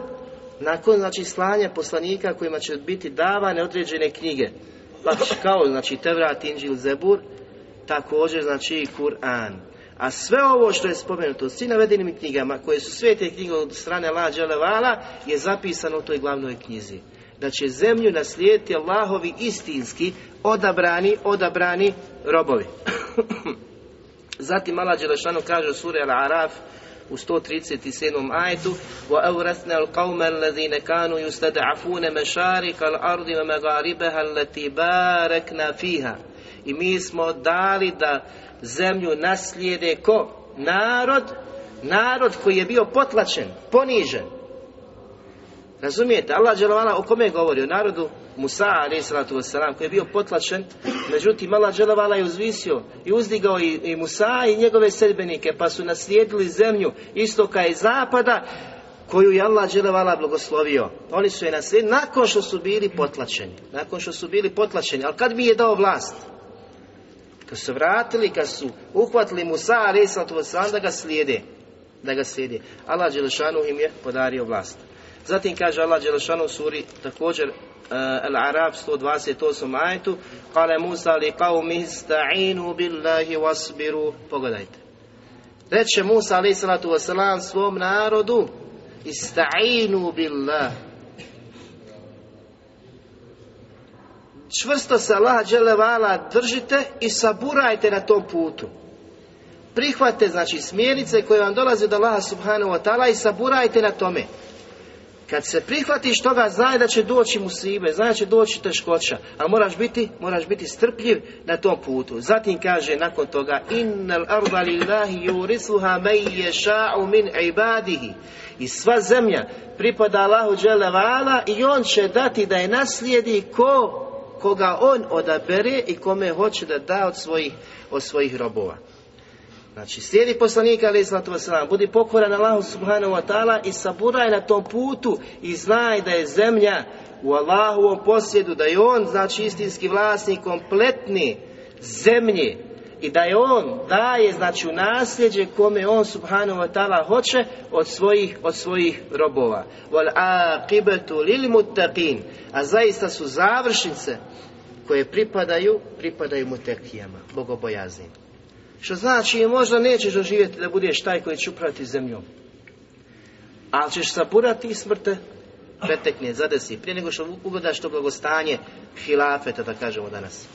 nakon znači slanja poslanika kojima će biti davane određene knjige. Pa kao znači Tevrat, Inđil, Zebur, također znači i Kur'an. A sve ovo što je spomenuto u svim navedenim knjigama, koje su sve te knjige od strane Allah Đelevala, je zapisano u toj glavnoj knjizi. Da će zemlju naslijediti Allahovi istinski odabrani, odabrani robovi. *coughs* Zatim Allah Đelešanu kaže u suri Al-Araf u 137. ajetu وَأَوْرَثْنَا الْقَوْمَ الَّذِينَ كَانُوا يُسْتَدْعَفُونَ مَشَارِكَ الْأَرْضِ وَمَغَارِبَهَا الَّتِي بَارَكْنَا فِيهَا i mi smo dali da zemlju naslijede ko? Narod, narod koji je bio potlačen, ponižen. Razumijete? Allah Đelešanu o kome govori? O narodu Musa wasalam, koji je bio potlačen, međutim Allah dželevala je uzvisio i uzdigao i, i Musa i njegove sedbenike, pa su naslijedili zemlju istoka i zapada, koju je Allah dželevala blagoslovio. Oni su je naslijedili nakon što su bili potlačeni. Nakon što su bili potlačeni. Ali kad mi je dao vlast? Kad su vratili, kad su uhvatili Musa wasalam, da ga slijede. Da ga slijede. Allah Đelešanu im je podario vlast. Zatim kaže Allah Đelešanu suri također Al-Arab 128 ajetu Kale Musa li qavmi ista'inu billahi wasbiru Pogledajte Reče Musa alaih salatu wasalam svom narodu Ista'inu billah Čvrsto se Allah dželevala držite i saburajte na tom putu. Prihvate, znači, smjernice koje vam dolaze od Allaha subhanahu wa ta'ala i saburajte na tome. Kad se prihvatiš toga, znaj da će doći musibe, znaj da će doći teškoća, a moraš biti, moraš biti strpljiv na tom putu. Zatim kaže nakon toga, innal arda lillahi yurisuha min ibadihi. I sva zemlja pripada Allahu dželle i on će dati da je naslijedi ko koga on odabere i kome hoće da da od svojih, od svojih robova. Znači, slijedi poslanika ali islatu wasalam, budi pokoran Allahu subhanahu wa ta'ala i saburaj na tom putu i znaj da je zemlja u Allahovom posjedu, da je on, znači, istinski vlasnik kompletni zemlje i da je on daje, znači, u nasljeđe kome on subhanahu wa ta'ala hoće od svojih, od svojih robova. A zaista su završnice koje pripadaju, pripadaju mutekijama, bogobojaznim. Što znači možda nećeš doživjeti da budeš taj koji će upraviti zemljom. Ali ćeš saburati i smrte pretekne, zadesi, prije nego što ugodaš to blagostanje hilafeta, da kažemo danas.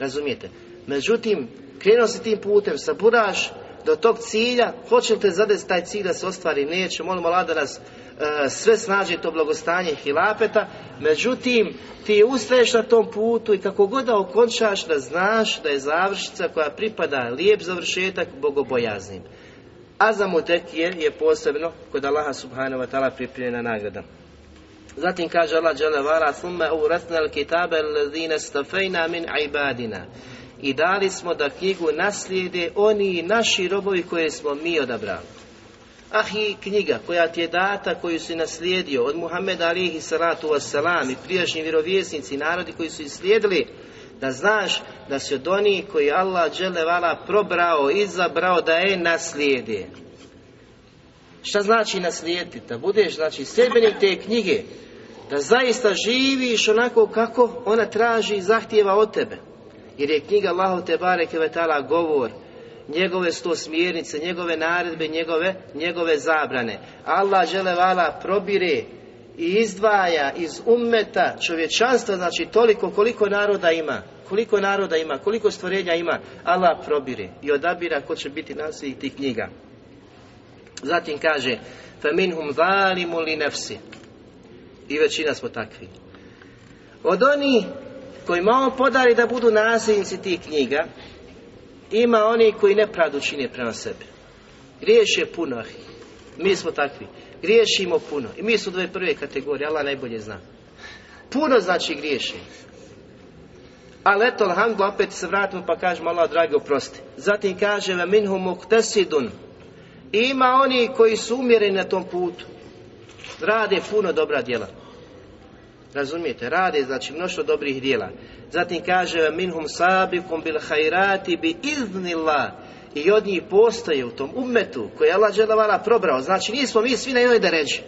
Razumijete? Međutim, krenuo si tim putem, saburaš do tog cilja, hoće li te taj cilj da se ostvari, neće, molimo Allah da nas e, sve snaži to blagostanje hilapeta, međutim, ti ustaješ na tom putu i kako god da okončaš da znaš da je završnica koja pripada lijep završetak bogobojaznim. A za mutekije je posebno kod Allaha subhanahu wa ta'ala pripremljena nagrada. Zatim kaže Allah dželle vala: "Thumma awrathna al-kitaba istafayna min ibadina." I dali smo da knjigu naslijede oni naši robovi koje smo mi odabrali. Ah i knjiga koja ti je data, koju si naslijedio od Muhammeda alihi salatu wasalam i prijašnji vjerovjesnici, narodi koji su islijedili, da znaš da si od onih koji Allah vala probrao, izabrao da je naslijede. Šta znači naslijediti? Da budeš, znači, sebenik te knjige, da zaista živiš onako kako ona traži i zahtjeva od tebe. Jer je knjiga Allahu te bareke govor njegove sto smjernice, njegove naredbe, njegove, njegove zabrane. Allah žele vala probire i izdvaja iz ummeta čovječanstva, znači toliko koliko naroda ima, koliko naroda ima, koliko stvorenja ima, Allah probire i odabira ko će biti nasljednik tih knjiga. Zatim kaže, فَمِنْهُمْ ظَالِمُ لِنَفْسِ I većina smo takvi. Od onih kojima on podari da budu nasljednici tih knjiga, ima oni koji nepravdu čine prema sebi. Griješe puno, mi smo takvi. Griješimo puno. I mi smo dve prve kategorije, Allah najbolje zna. Puno znači griješi. Ali eto, alhamdulillah, opet se vratimo pa kažemo Allah, dragi, oprosti. Zatim kaže, ve minhu muktesidun. Ima oni koji su umjereni na tom putu. Rade puno dobra djela. Razumijete? Rade, znači, mnoštvo dobrih djela. Zatim kaže, minhum sabikum bil hajrati bi iznillah. I od njih postoje u tom ummetu koji je Allah dželavala probrao. Znači, nismo mi svi na jednoj deređi.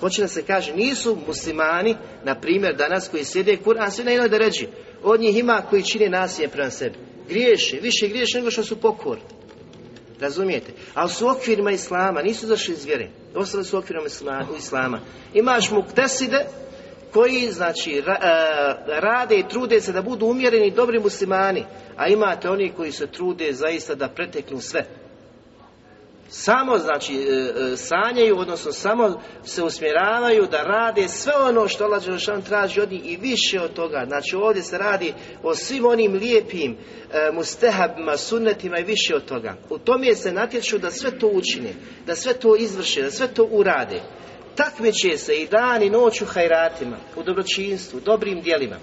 Hoće da se kaže, nisu muslimani, na primjer danas koji sjede Kur'an, svi na jednoj deređi. Od njih ima koji čine nasilje prema sebi. Griješe, više griješe nego što su pokorni. Razumijete? Ali su okvirima Islama, nisu zašli iz vjere. Ostali su Islama. Imaš mukteside koji, znači, ra, rade i trude se da budu umjereni dobri muslimani. A imate oni koji se trude zaista da preteknu sve. Samo, znači, sanjaju, odnosno samo se usmjeravaju da rade sve ono što Allah Đelešan traži od njih i više od toga. Znači, ovdje se radi o svim onim lijepim mustehabima, sunnetima i više od toga. U tome se natječu da sve to učine, da sve to izvrše, da sve to urade. Takmiče se i dan i noć u hajratima, u dobročinstvu, dobrim dijelima.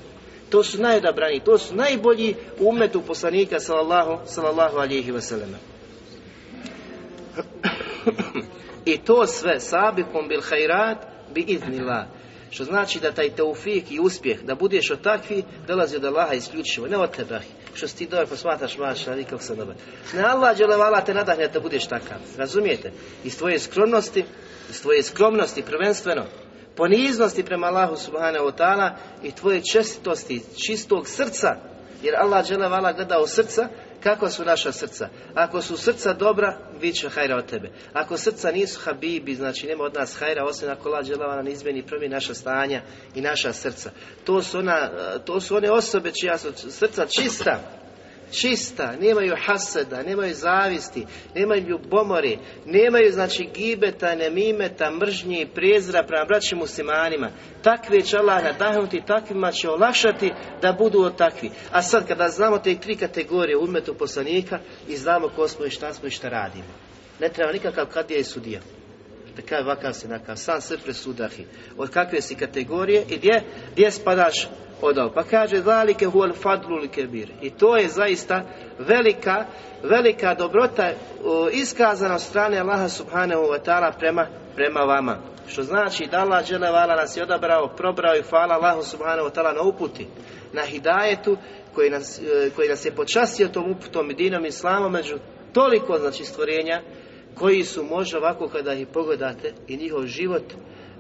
To su najodabrani, to su najbolji u umetu poslanika sallallahu, sallallahu alihi wasallam. *laughs* I to sve sabikom bil hajrat bi iznila. Što znači da taj teufik i uspjeh, da budeš od takvi, dolazi od Allaha isključivo, ne od tebe. Što si ti dobar posmataš maša, kako sam dobar. Ne Allah dželevala te nadahne da budeš takav. Razumijete? Iz tvoje skromnosti, iz tvoje skromnosti prvenstveno, poniznosti prema Allahu subhanahu wa ta'ala i tvoje čestitosti, čistog srca, jer Allah dželevala gleda u srca, kako su naša srca? Ako su srca dobra, bit će hajra od tebe. Ako srca nisu habibi, znači nema od nas hajra, osim ako Allah dželava nam izmeni i promijeni naša stanja i naša srca. To su, ona, to su one osobe čija su srca čista, čista, nemaju haseda, nemaju zavisti, nemaju ljubomore, nemaju znači gibeta, nemimeta, mržnje i prezira prema braćim muslimanima. Takve će Allah nadahnuti, takvima će olakšati da budu od takvi. A sad kada znamo te tri kategorije umetu poslanika i znamo ko smo i šta smo i šta radimo. Ne treba nikakav kad je sudija. Kaže vakav si nakav, sam sve presudahi. Od kakve si kategorije i gdje, gdje spadaš odao. Pa kaže zalike huel fadlul kebir. I to je zaista velika, velika dobrota iskazana od strane Allaha subhanahu wa ta'ala prema, prema vama. Što znači da Allah dželevala nas je odabrao, probrao i hvala Allahu subhanahu wa ta'ala na uputi, na hidajetu koji nas, koji nas je počastio tom uputom i dinom islamom među toliko znači stvorenja koji su možda ovako kada ih pogledate i njihov život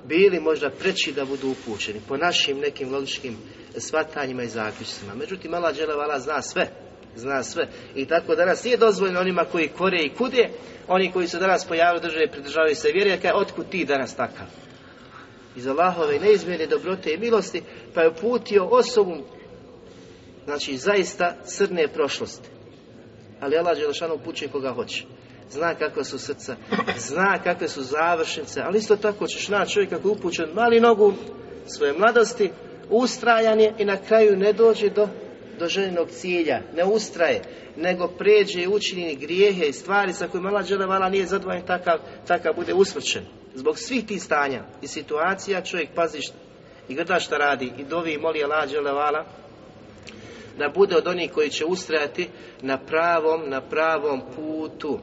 bili možda preći da budu upućeni po našim nekim logičkim svatanjima i zaključcima. Međutim, Allah dželevala zna sve. Zna sve. I tako danas nije dozvoljeno onima koji kore i kude, oni koji su danas pojavili države i pridržavaju se vjeri, kaj otkud ti danas takav? Iz Allahove neizmjene dobrote i milosti, pa je uputio osobu, znači zaista crne prošlosti. Ali Allah Đelešanu upućuje koga hoće zna kakva su srca, zna kakve su završnice, ali isto tako ćeš naći čovjeka koji upućen mali nogu svoje mladosti, ustrajan je i na kraju ne dođe do, do željenog cilja, ne ustraje, nego pređe i učini grijehe i stvari sa kojima Allah dželevala nije zadovoljan takav, takav bude usvrćen. Zbog svih tih stanja i situacija čovjek pazi i gleda šta radi. I dovi i moli Allah dželevala da bude od onih koji će ustrajati na pravom, na pravom putu.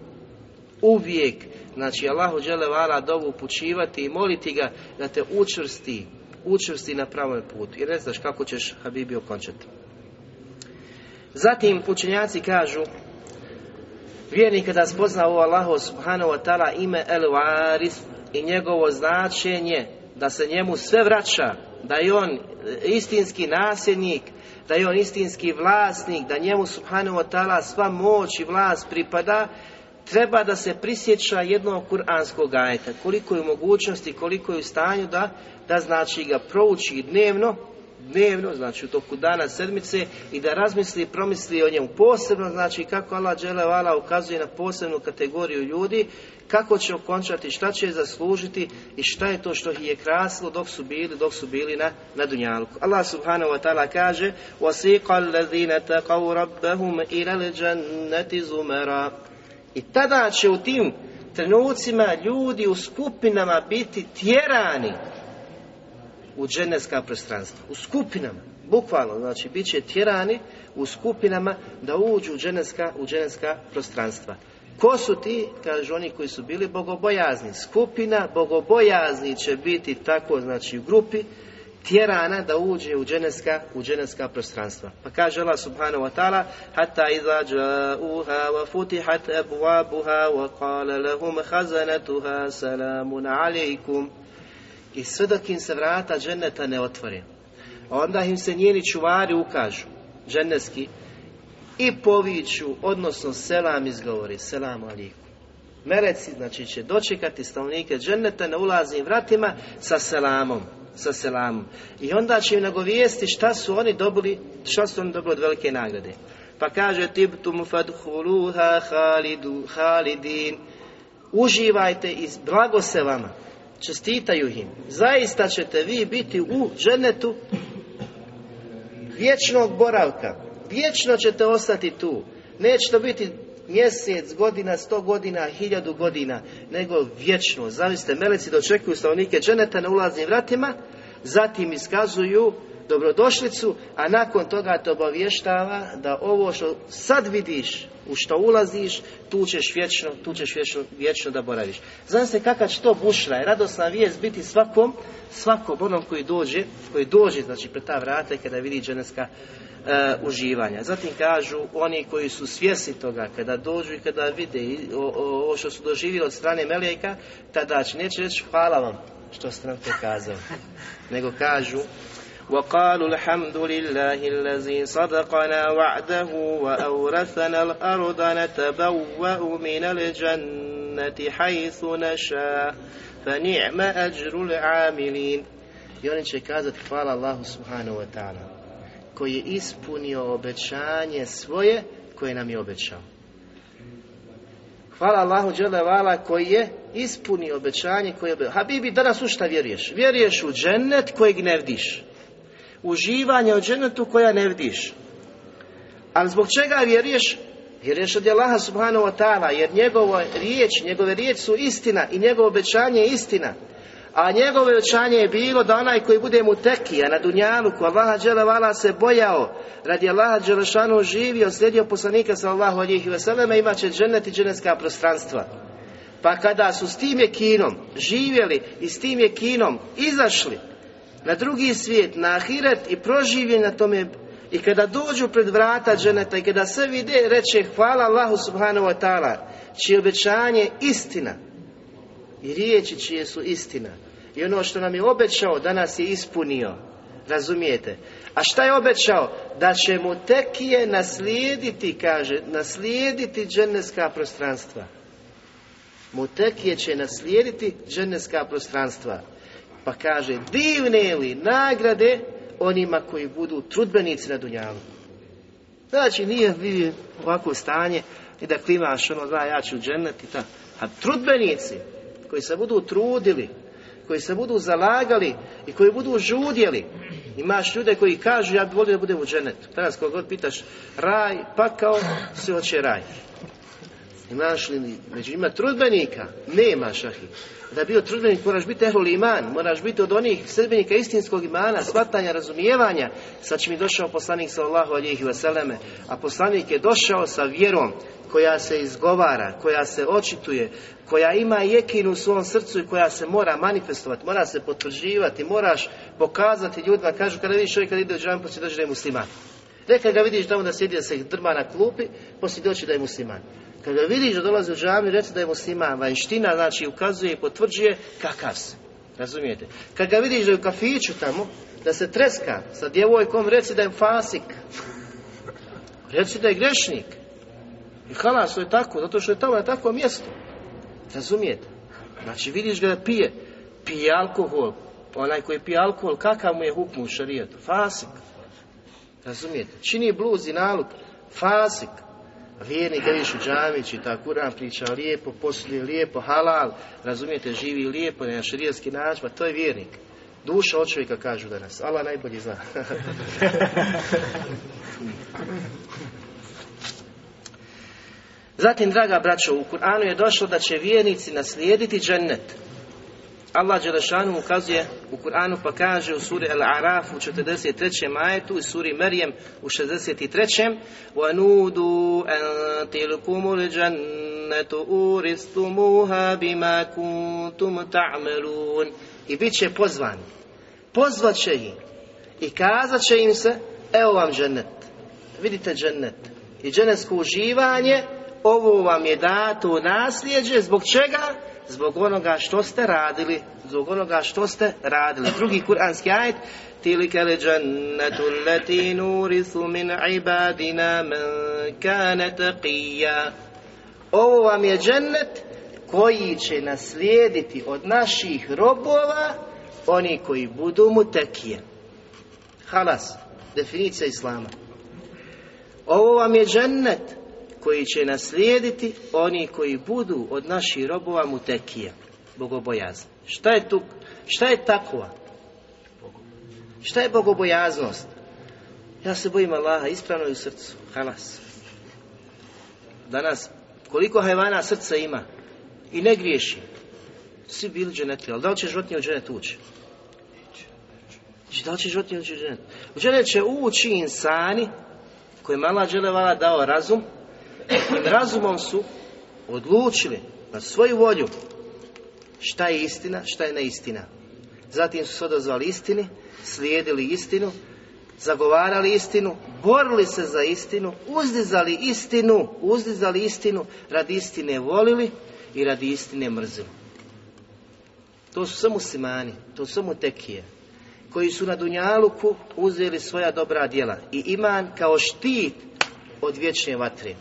Uvijek, znači Allahu džele vala dovu upućivati i moliti ga da te učvrsti, učvrsti na pravom putu. Jer ne znaš kako ćeš Habibi okončati. Zatim učenjaci kažu vjernik kada spozna ovo Allahu subhanahu wa ta'ala ime El Waris i njegovo značenje da se njemu sve vraća, da je on istinski nasljednik, da je on istinski vlasnik, da njemu subhanahu wa ta'ala sva moć i vlast pripada, treba da se prisjeća jednog kuranskog ajeta, koliko je u mogućnosti, koliko je u stanju da, da znači ga prouči dnevno, dnevno, znači u toku dana sedmice i da razmisli i promisli o njemu posebno, znači kako Allah vala ukazuje na posebnu kategoriju ljudi, kako će okončati, šta će zaslužiti i šta je to što ih je krasilo dok su bili, dok su bili na, na Dunjalku. Allah subhanahu wa ta'ala kaže وَسِيقَ الَّذِينَ تَقَوْ رَبَّهُمْ إِلَى الْجَنَّةِ زُمَرًا i tada će u tim trenucima ljudi u skupinama biti tjerani u dženevska prostranstva, u skupinama, bukvalno, znači bit će tjerani u skupinama da uđu u dženevska, u dženevska prostranstva. Ko su ti? Kažu oni koji su bili bogobojazni. Skupina bogobojazni će biti tako, znači u grupi, tjerana da uđe u dženevska, u dženevska prostranstva. Pa kaže Allah subhanahu wa ta'ala Hatta iza ja'uha wa futihat abuabuha wa qala lahum khazanatuha salamun alaikum i sve dok im se vrata dženeta ne otvore. Onda im se njeni čuvari ukažu, dženevski, i poviću, odnosno selam izgovori, selam aliku. Mereci, znači, će dočekati stanovnike dženeta na ulaznim vratima sa selamom, sa selamom. I onda će im nagovijesti šta su oni dobili, šta su oni dobili od velike nagrade. Pa kaže, tibtum fadhuluha halidu, halidin, uživajte i blago se vama čestitaju im. Zaista ćete vi biti u dženetu vječnog boravka. Vječno ćete ostati tu. Neće to biti mjesec, godina, sto godina, hiljadu godina, nego vječno. Zavisite, meleci dočekuju stanovnike dženeta na ulaznim vratima, zatim iskazuju dobrodošlicu, a nakon toga te obavještava da ovo što sad vidiš, u što ulaziš, tu ćeš vječno, tu ćeš vječno, vječno da boraviš. Znam se kakav će to bušra i radosna vijest biti svakom, svakom onom koji dođe, koji dođe, znači pred ta vrata kada vidi dženevska e, uživanja. Zatim kažu oni koji su svjesni toga, kada dođu i kada vide ovo što su doživjeli od strane Meleka, tada će neće reći hvala vam što ste nam to kazali, *laughs* nego kažu وقالوا الحمد لله الذي صدقنا وعده وأورثنا الأرض نتبوأ من الجنة حيث نشاء فنعم أجر العاملين I oni će kazati hvala Allahu subhanahu wa ta'ala koji je ispunio obećanje svoje koje nam je obećao. Hvala Allahu vala koji je ispunio obećanje koje je obećao. Habibi, danas u šta vjeruješ? Vjeruješ u džennet kojeg ne vidiš uživanje od dženetu koja ne vidiš. Ali zbog čega vjeruješ? Vjeruješ od Allaha subhanahu wa ta'ala, jer njegova riječ, njegove riječi su istina i njegovo obećanje je istina. A njegovo obećanje je bilo da onaj koji bude mu tekija na dunjalu, ko Allaha dželevala se bojao, radi Allaha dželešanu živio, slijedio poslanika sallahu alihi vseleme, imat će dženet i dženetska prostranstva. Pa kada su s tim je kinom živjeli i s tim je kinom izašli, na drugi svijet, na ahiret i proživlje na tome i kada dođu pred vrata dženeta i kada sve vide, reče hvala Allahu subhanahu wa ta'ala, čije obećanje istina i riječi čije su istina. I ono što nam je obećao, danas je ispunio. Razumijete? A šta je obećao? Da će mu tekije naslijediti, kaže, naslijediti dženevska prostranstva. Mutekije će naslijediti dženevska prostranstva. Pa kaže, divne li nagrade onima koji budu trudbenici na Dunjalu. Znači, nije ovako stanje i da klimaš ono, da ja ću džennet ta. A trudbenici koji se budu trudili, koji se budu zalagali i koji budu žudjeli. Imaš ljude koji kažu ja bi volio da budem u dženetu. Teraz god pitaš raj, pakao, se hoće raj. Imaš li među ima trudbenika? Nema šahi. Da bio trudbenik moraš biti ehol iman, moraš biti od onih sredbenika istinskog imana, shvatanja, razumijevanja. Sad će mi došao poslanik sallallahu alihi vseleme, a poslanik je došao sa vjerom koja se izgovara, koja se očituje, koja ima jekin u svom srcu i koja se mora manifestovati, mora se potvrđivati, moraš pokazati ljudima, kažu kada vidiš čovjek kada ide u džamu, poslije dođe da je musliman. Neka ga vidiš tamo da sjedi da se drma na klupi, poslije doći da je musliman. Kada vidiš da dolazi u džami, reci da je musliman, vanština, znači ukazuje i potvrđuje kakav se. Razumijete? Kad ga vidiš da je u kafiću tamo, da se treska sa djevojkom, reci da je fasik. Reci da je grešnik. I halas, to je tako, zato što je tamo na takvo mjesto. Razumijete? Znači vidiš ga da pije, pije alkohol. Onaj koji pije alkohol, kakav mu je hukmu u šarijetu? Fasik. Razumijete? Čini bluz i naluk. Fasik. Vjernik u džami, čita Kur'an, priča lijepo, posluje lijepo, halal, razumijete, živi lijepo, na šarijetski način, pa to je vjernik. Duša od čovjeka kažu danas. Allah najbolji zna. *laughs* Zatim, draga braćo, u Kur'anu je došlo da će vjernici naslijediti džennet. Allah Đelešanu ukazuje u Kur'anu pa kaže u suri Al-Araf u 43. majetu i suri Merjem u 63. وَنُودُوا أَن تِلْكُمُ الْجَنَّةُ أُورِسْتُمُوهَا بِمَا كُنْتُمْ تَعْمَلُونَ I bit će pozvani. Pozvat će ih i kazat će im se evo vam džennet. Vidite džennet. I dženetsko uživanje ovo vam je dato u nasljeđe, zbog čega? Zbog onoga što ste radili, zbog onoga što ste radili. Drugi kuranski ajet, li džannetu leti nurisu min ibadina man kane taqija. Ovo vam je džennet koji će naslijediti od naših robova oni koji budu mu tekije. Halas, definicija Islama. Ovo vam je džennet koji će naslijediti oni koji budu od naših robova mu tekije, bogobojazni. Šta je tu? Šta je takva? Šta je bogobojaznost? Ja se bojim Allaha ispravno i u srcu. Halas. Danas, koliko hajvana srca ima i ne griješi, svi bili dženetli, ali da li će životinje u dženet ući? Da li će životinje ući u dženet? U dženet će ući insani kojima Allah dželevala dao razum razumom su odlučili na svoju volju šta je istina, šta je neistina. Zatim su se odazvali istini, slijedili istinu, zagovarali istinu, borili se za istinu, uzdizali istinu, uzdizali istinu, radi istine volili i radi istine mrzili. To su samo muslimani, to su samo tekije, koji su na Dunjaluku uzeli svoja dobra djela i iman kao štit od vječne vatre.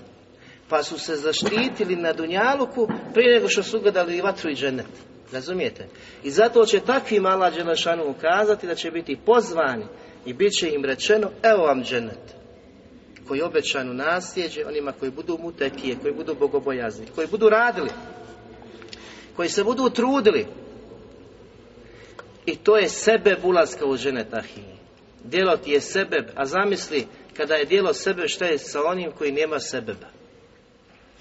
Pa su se zaštitili na Dunjaluku prije nego što su gledali vatru i dženet. Razumijete? I zato će takvi mala Đelešanu ukazati da će biti pozvani i bit će im rečeno evo vam dženet koji obećanu nasljeđe onima koji budu mutekije, koji budu bogobojazni, koji budu radili, koji se budu trudili. I to je sebe ulaska u ahiji. Djelo ti je sebeb, a zamisli kada je djelo sebe šta je sa onim koji nema sebeba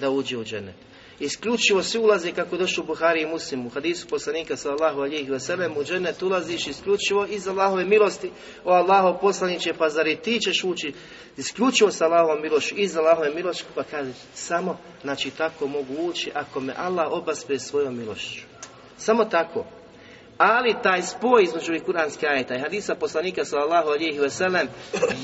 da uđe u dženet. Isključivo svi ulaze kako došlo Buhari i Muslim, u hadisu poslanika sallallahu alihi wasallam, u dženet ulaziš isključivo iz Allahove milosti, o Allaho poslaniće, pa zar i ti ćeš ući isključivo sa Allahovom milošću, iz Allahove milošću, pa kaže, samo, znači tako mogu ući ako me Allah obaspe svojom milošću. Samo tako. Ali taj spoj između ovih kuranske ajeta i hadisa poslanika sallallahu alihi wasallam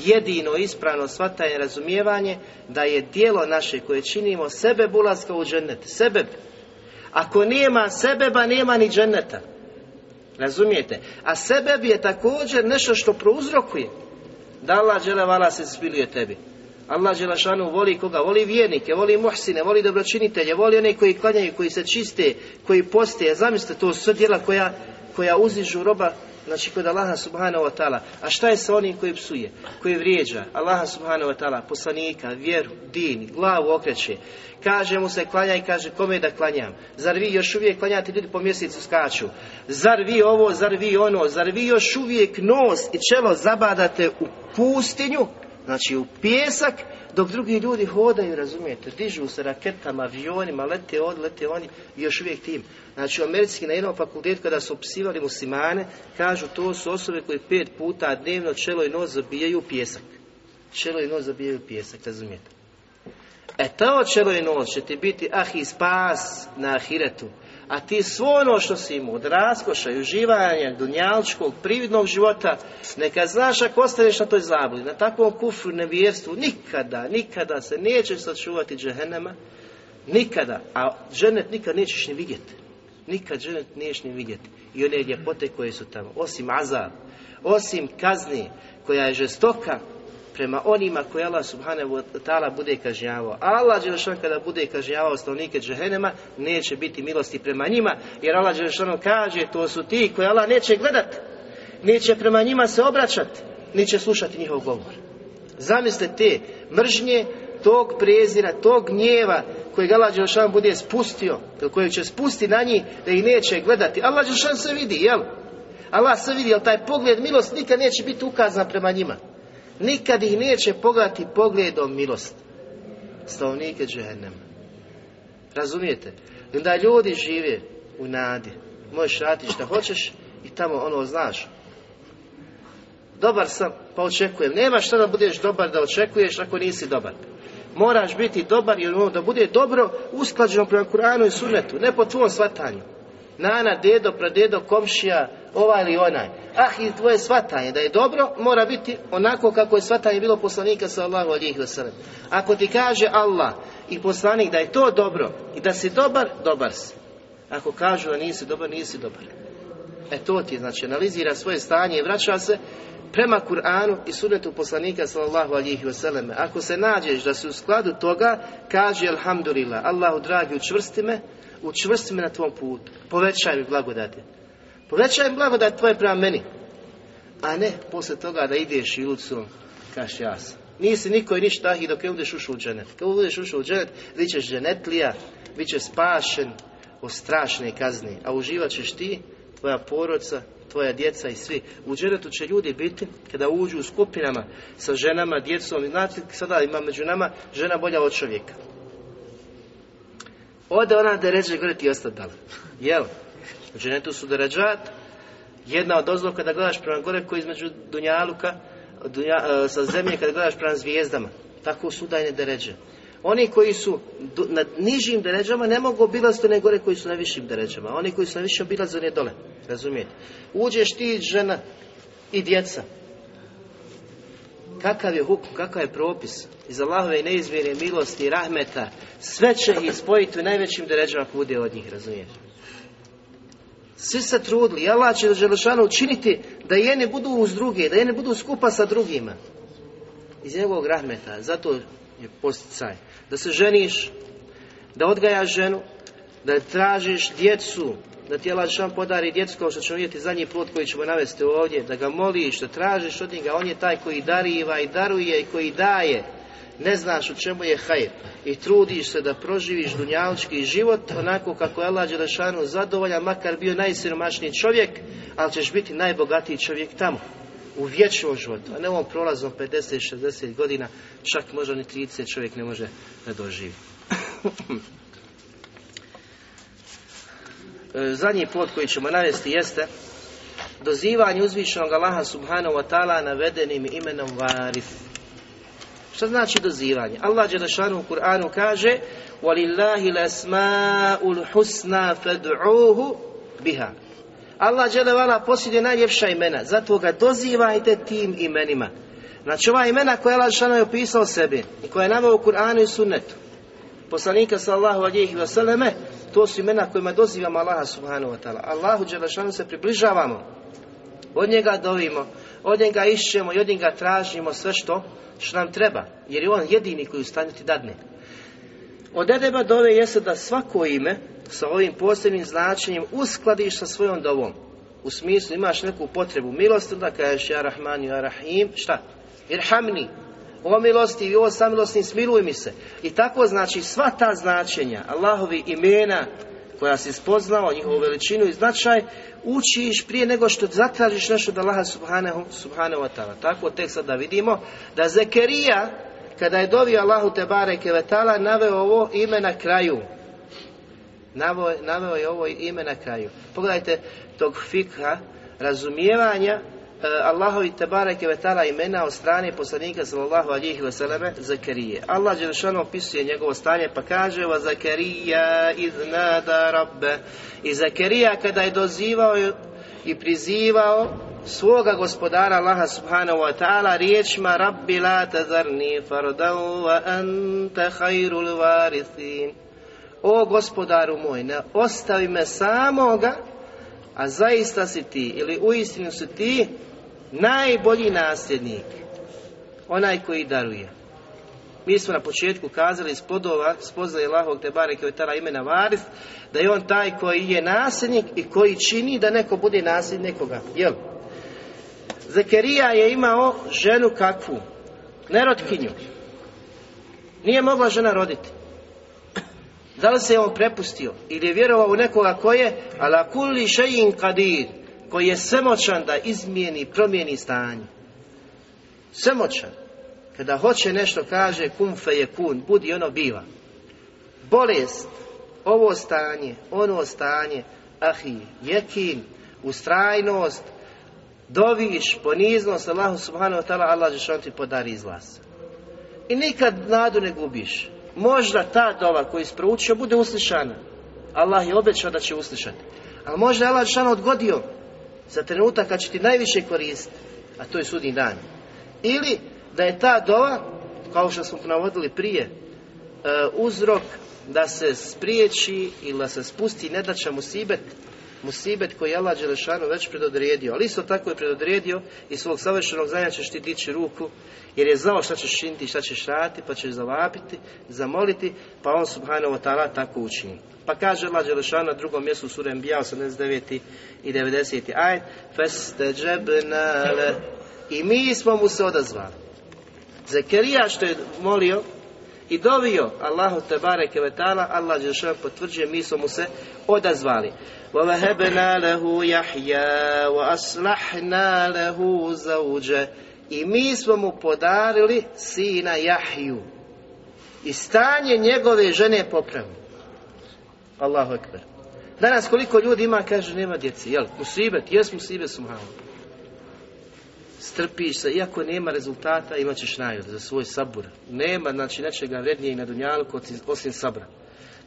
jedino ispravno shvatanje razumijevanje da je dijelo naše koje činimo sebe bulaska u džennet. Sebe. Ako nema sebeba, nema ni dženneta. Razumijete? A sebeb je također nešto što prouzrokuje da Allah dželevala se spiluje tebi. Allah Đelešanu voli koga? Voli vjernike, voli muhsine, voli dobročinitelje, voli one koji klanjaju, koji se čiste, koji poste. Zamislite, to su sve djela koja koja uzižu roba znači kod Allaha subhanahu wa ta'ala. A šta je sa onim koji psuje, koji vrijeđa Allaha subhanahu wa ta'ala, poslanika, vjeru, din, glavu okreće. Kaže mu se klanja i kaže kome da klanjam. Zar vi još uvijek klanjate ljudi po mjesecu skaču? Zar vi ovo, zar vi ono? Zar vi još uvijek nos i čelo zabadate u pustinju? Znači u pjesak dok drugi ljudi hodaju, razumijete, dižu se raketama, avionima, lete od, lete oni, još uvijek tim. Znači u Americi na jednom fakultetu kada su opsivali muslimane, kažu to su osobe koje pet puta dnevno čelo i nos zabijaju pjesak. Čelo i nos zabijaju pjesak, razumijete. E to čelo i nos će ti biti ah i spas na ahiretu. A ti svo ono što si imao od raskoša i uživanja dunjalčkog, prividnog života, neka znaš ako ostaneš na toj zabudi, na takvom kufru nevjerstvu, nikada, nikada se neće sačuvati džehennema, nikada, a ženet nikad nećeš ni vidjeti. Nikad dženet niješ ni vidjeti. I one ljepote koje su tamo. Osim azab, osim kazni koja je žestoka prema onima koje Allah subhanahu wa ta'ala bude kažnjavao. Allah Đelešan kada bude kažnjavao stanovnike džehennema, neće biti milosti prema njima, jer Allah Đelešan kaže, to su ti koje Allah neće gledat, neće prema njima se obraćati, neće slušati njihov govor. Zamislite te mržnje, tog prezira, tog gnjeva kojeg Allah Đelešan bude spustio, kojeg će spustiti na njih, da ih neće gledati. Allah Đelešan se vidi, jel? Allah se vidi, ali taj pogled milost nikad neće biti ukazan prema njima. Nikad ih neće pogledati pogledom milost. Stavnike džehennema. Razumijete? Onda ljudi žive u nadi. Možeš raditi šta hoćeš i tamo ono znaš. Dobar sam, pa očekujem. Nema šta da budeš dobar da očekuješ ako nisi dobar. Moraš biti dobar jer ono da bude dobro usklađeno prema Kur'anu i Sunnetu, ne po tvom svatanju. Nana, dedo, pradedo, komšija, ovaj ili onaj. Ah, i tvoje svatanje da je dobro, mora biti onako kako je svatanje bilo poslanika sallahu alihi wasallam. Ako ti kaže Allah i poslanik da je to dobro i da si dobar, dobar si. Ako kažu da nisi dobar, nisi dobar. E to ti znači analizira svoje stanje i vraća se prema Kur'anu i sunetu poslanika sallallahu alihi wasallam. Ako se nađeš da si u skladu toga, kaže alhamdulillah, Allahu dragi učvrsti me, učvrsti me na tvom putu, povećaj mi blagodati. Povećaj blagodat tvoje prema meni, a ne poslije toga da ideš i ulicom, kaš ja sam. Nisi niko i ništa i dok ne budeš ušao u dženet. Kad budeš ušao u dženet, bit ćeš dženetlija, bit ćeš spašen od strašne kazne, a uživat ćeš ti, tvoja porodca, tvoja djeca i svi. U dženetu će ljudi biti kada uđu u skupinama sa ženama, djecom. Znate, sada ima među nama žena bolja od čovjeka. Ode ona da ređe gore ti ostati dala. Jel? U dženetu su deređat. Jedna od ozloka da gledaš prema gore koji između Dunjaluka dunja, sa zemlje kada gledaš prema zvijezdama. Tako su dajne deređe. Oni koji su na nižim deređama ne mogu obilaziti one gore koji su na višim deređama. Oni koji su na višim obilaze one dole. Razumijete? Uđeš ti žena i djeca. Kakav je hukum, kakav je propis? Iz Allahove neizmjerne milosti rahmeta sve će ih spojiti u najvećim deređama ako bude od njih, razumiješ? Svi se trudili i Allah će Želešanu učiniti da jedni budu uz druge, da jedni budu skupa sa drugima. Iz njegovog rahmeta. Zato je posticaj. Da se ženiš, da odgajaš ženu, da tražiš djecu, da ti Allah podari djecu kao što ćemo vidjeti zadnji put koji ćemo navesti ovdje, da ga moliš, da tražiš od njega, on je taj koji dariva i daruje i koji daje. Ne znaš u čemu je hajr i trudiš se da proživiš dunjalički život onako kako je Allah Đelešanu zadovoljan, makar bio najsiromašniji čovjek, ali ćeš biti najbogatiji čovjek tamo u vječnom životu, a ne ovom prolazom 50-60 godina, čak možda ni 30 čovjek ne može da doživi. Zadnji plod koji ćemo navesti jeste dozivanje uzvišenog Allaha subhanahu wa ta'ala navedenim imenom Varif. Šta znači dozivanje? Allah Đelešanu u Kur'anu kaže وَلِلَّهِ الْأَسْمَاءُ الْحُسْنَا فَدْعُوهُ biha. Allah dželevala posjeduje najljepša imena, zato ga dozivajte tim imenima. Znači ova imena koja je Allah je opisao sebi i koja je naveo u Kur'anu i sunnetu. Poslanika sallahu alihi vseleme, to su imena kojima dozivamo Allaha subhanahu wa ta'ala. Allahu dželešanu se približavamo. Od njega dovimo, od njega išćemo i od njega tražimo sve što, što nam treba. Jer je on jedini koji u stanju ti dadne. Od edeba dove jeste da svako ime sa ovim posebnim značenjem uskladiš sa svojom dovom. U smislu imaš neku potrebu milosti, da kažeš ja Rahman, ja Rahim, šta? Irhamni, o milosti i o samilosni smiluj mi se. I tako znači sva ta značenja, Allahovi imena koja si spoznao, njihovu veličinu i značaj, učiš prije nego što zatražiš nešto od Allaha subhanahu, subhanahu wa ta'ala. Tako tek sada vidimo da Zekerija, kada je dovio Allahu te bareke vetala, naveo ovo ime na kraju. Naveo, naveo je ovo ime na kraju. Pogledajte tog fikha, razumijevanja Allahovi tebareke vetala imena od strane poslanika sallallahu alihi wasallam Zakarije. Allah Đelešanu opisuje njegovo stanje pa kaže wa Zakarija iznada rabbe i Zakarija kada je dozivao i prizivao svoga gospodara Allaha subhanahu wa ta'ala riječima Rabbi la tazarni fardan wa anta khairul varithin o gospodaru moj, ne ostavi me samoga, a zaista si ti, ili uistinu si ti, najbolji nasljednik, onaj koji daruje. Mi smo na početku kazali iz plodova spoznaje Allahog te bareke tala imena Varis, da je on taj koji je nasljednik i koji čini da neko bude nasljednik nekoga. Jel? Zekerija je imao ženu kakvu? Nerotkinju. Nije mogla žena roditi. Da li se je on prepustio ili je vjerovao u nekoga koji je ala kulli šein kadir koji je svemoćan da izmijeni, promijeni stanje. Svemoćan. Kada hoće nešto kaže kum fe je kun, budi ono biva. Bolest, ovo stanje, ono stanje, ahi, jekin, ustrajnost, doviš, poniznost, Allahu subhanahu wa ta'ala, Allah će ti podari izlaz. I nikad nadu ne gubiš. Možda ta dova koju isproučio bude uslišana. Allah je obećao da će uslišati. Ali možda je Allah šano odgodio za trenutak kad će ti najviše koristiti, a to je sudnji dan. Ili da je ta dova, kao što smo navodili prije, e, uzrok da se spriječi ili da se spusti nedaća musibet, musibet koji je Allah Đelešanu već predodredio. Ali isto tako je predodredio i svog savršenog znanja ćeš ti dići ruku, jer je znao šta ćeš činiti, šta ćeš raditi, pa ćeš zavapiti, zamoliti, pa on subhanahu wa ta'ala tako učini. Pa kaže Allah Đelešanu na drugom mjestu sura Enbiya 89. i 90. aj Festeđebna i mi smo mu se odazvali. Zekerija što je molio i dovio Allahu te bareke ve taala Allah dželle potvrđuje mi smo mu se odazvali. Wa wahabna lahu yahya wa aslahna lahu zawja. I mi smo mu podarili sina Jahju i stanje njegove žene popravili Allahu ekber Danas koliko ljudi ima, kaže, nema djeci, jel? Musibet, jes musibet subhanallah strpiš se, iako nema rezultata, imat ćeš nagradu za svoj sabur. Nema, znači, nečega vrednije na dunjalku osim sabra.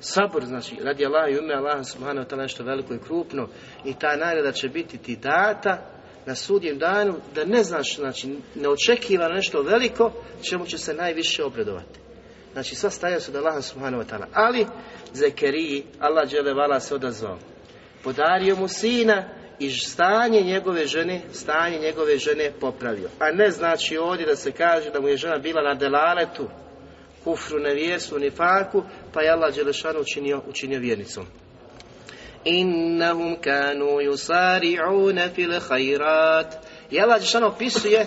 Sabor, znači, radi Allah i ume Allah subhanahu ta'ala nešto veliko i krupno i ta nagrada će biti ti data na sudjem danu da ne znaš, znači, neočekiva nešto veliko čemu će se najviše obradovati. Znači, sva staja su da Allah subhanahu wa ta'ala. Ali, Zekeriji, Allah dželevala se odazvao. Podario mu sina i stanje njegove žene, stanje njegove žene popravio. A ne znači ovdje da se kaže da mu je žena bila na delaletu, kufru, nevjerstvu, nifaku, pa je Allah Đelešanu učinio, učinio vjernicom. Innahum kanu yusari'una fil khairat. I Allah opisuje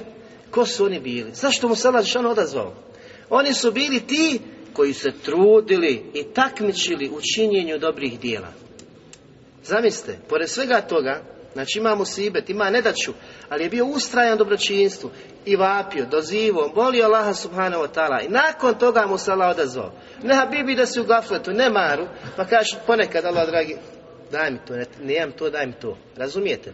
ko su oni bili. Zašto mu se Allah odazvao? Oni su bili ti koji se trudili i takmičili u činjenju dobrih dijela. Zamislite, pored svega toga, Znači ima sibet, ima nedaću, ali je bio ustrajan dobročinstvu i vapio, dozivo, volio Allaha subhanahu wa ta'ala i nakon toga mu se Allah odazvao. Ne bibi da si u gafletu, ne maru, pa kaže ponekad Allah dragi, daj mi to, ne, nemam to, daj mi to. Razumijete?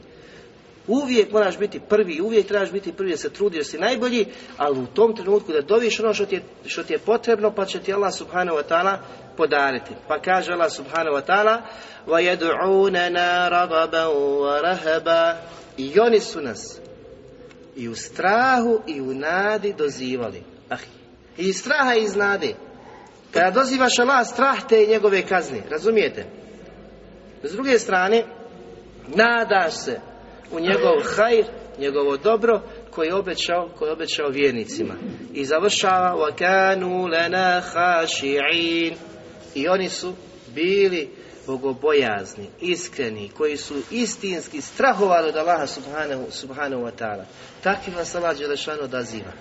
Uvijek moraš biti prvi, uvijek trebaš biti prvi da se trudiš, da si najbolji, ali u tom trenutku da doviš ono što ti je, što ti je potrebno, pa će ti Allah subhanahu wa ta'ala podariti. Pa kaže Allah subhanahu wa ta'ala وَيَدْعُونَنَا رَغَبًا وَرَهَبًا I oni su nas i u strahu i u nadi dozivali. Ah, I iz straha i iz nade. Kada dozivaš Allah, strah te i njegove kazne. Razumijete? S druge strane, nadaš se u njegov hajr, njegovo dobro, koji je obećao, koji je obećao vjernicima. I završava وَكَانُوا لَنَا خَاشِعِينَ I oni su bili bogobojazni, iskreni, koji su istinski strahovali od Allaha subhanahu, subhanahu wa ta'ala. Takvi vas Allah Đelešanu odaziva.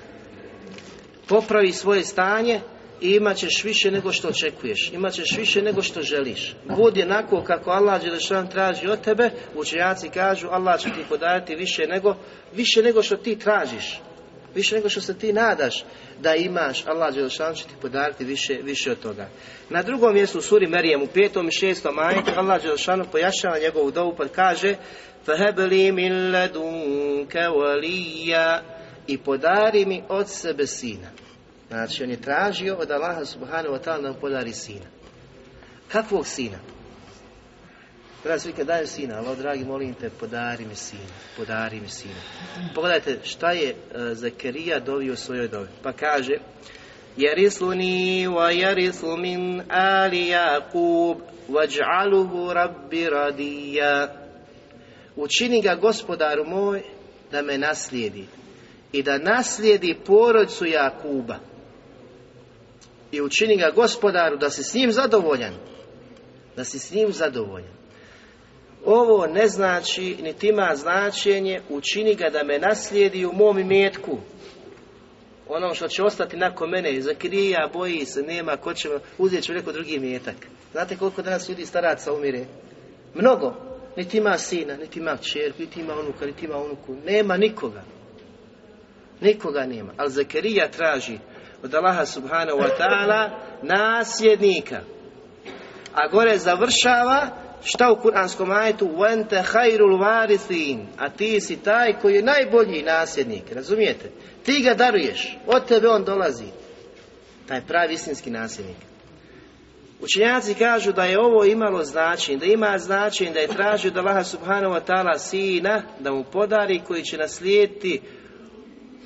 Popravi svoje stanje i imat ćeš više nego što očekuješ. Imat ćeš više nego što želiš. Budi onako kako Allah Đelešan traži od tebe, učenjaci kažu Allah će ti podati više nego, više nego što ti tražiš. Više nego što se ti nadaš da imaš, Allah Đelešan će ti podariti više, više od toga. Na drugom mjestu u suri Merijem, u petom i šestom ajetu, Allah Đelešanu pojašnjava njegovu dovu pa kaže فَهَبْلِي مِنْ لَدُنْكَ وَلِيَّ i podari mi od sebe sina. Znači, on je tražio od Allaha subhanahu wa ta'ala da mu podari sina. Kakvog sina? Teraz vi daju sina, Allah dragi molim te, podari mi sina, podari mi sina. Pogledajte šta je e, Zakarija dovio u svojoj dobi. Pa kaže, Jerisuni wa jerislu min ali Jakub, vađaluhu rabbi radija. Učini ga gospodaru moj da me naslijedi i da naslijedi porodcu Jakuba i učini ga gospodaru da si s njim zadovoljan. Da si s njim zadovoljan. Ovo ne znači niti ima značenje učini ga da me naslijedi u mom imetku. Ono što će ostati nakon mene zakrija, boji se, nema ko će uzeti će neko drugi imetak. Znate koliko danas ljudi staraca umire? Mnogo. Niti ima sina, niti ima čerku, niti ima unuka, niti ima unuku. Nema nikoga. Nikoga nema. Ali Zakarija traži od Allaha subhanahu wa ta'ala nasljednika a gore završava šta u kuranskom ajetu وَنْتَ خَيْرُ الْوَارِثِينَ a ti si taj koji je najbolji nasljednik razumijete ti ga daruješ od tebe on dolazi taj pravi istinski nasljednik Učenjaci kažu da je ovo imalo značenje, da ima značenje da je tražio da Allaha subhanahu wa ta'ala sina da mu podari koji će naslijediti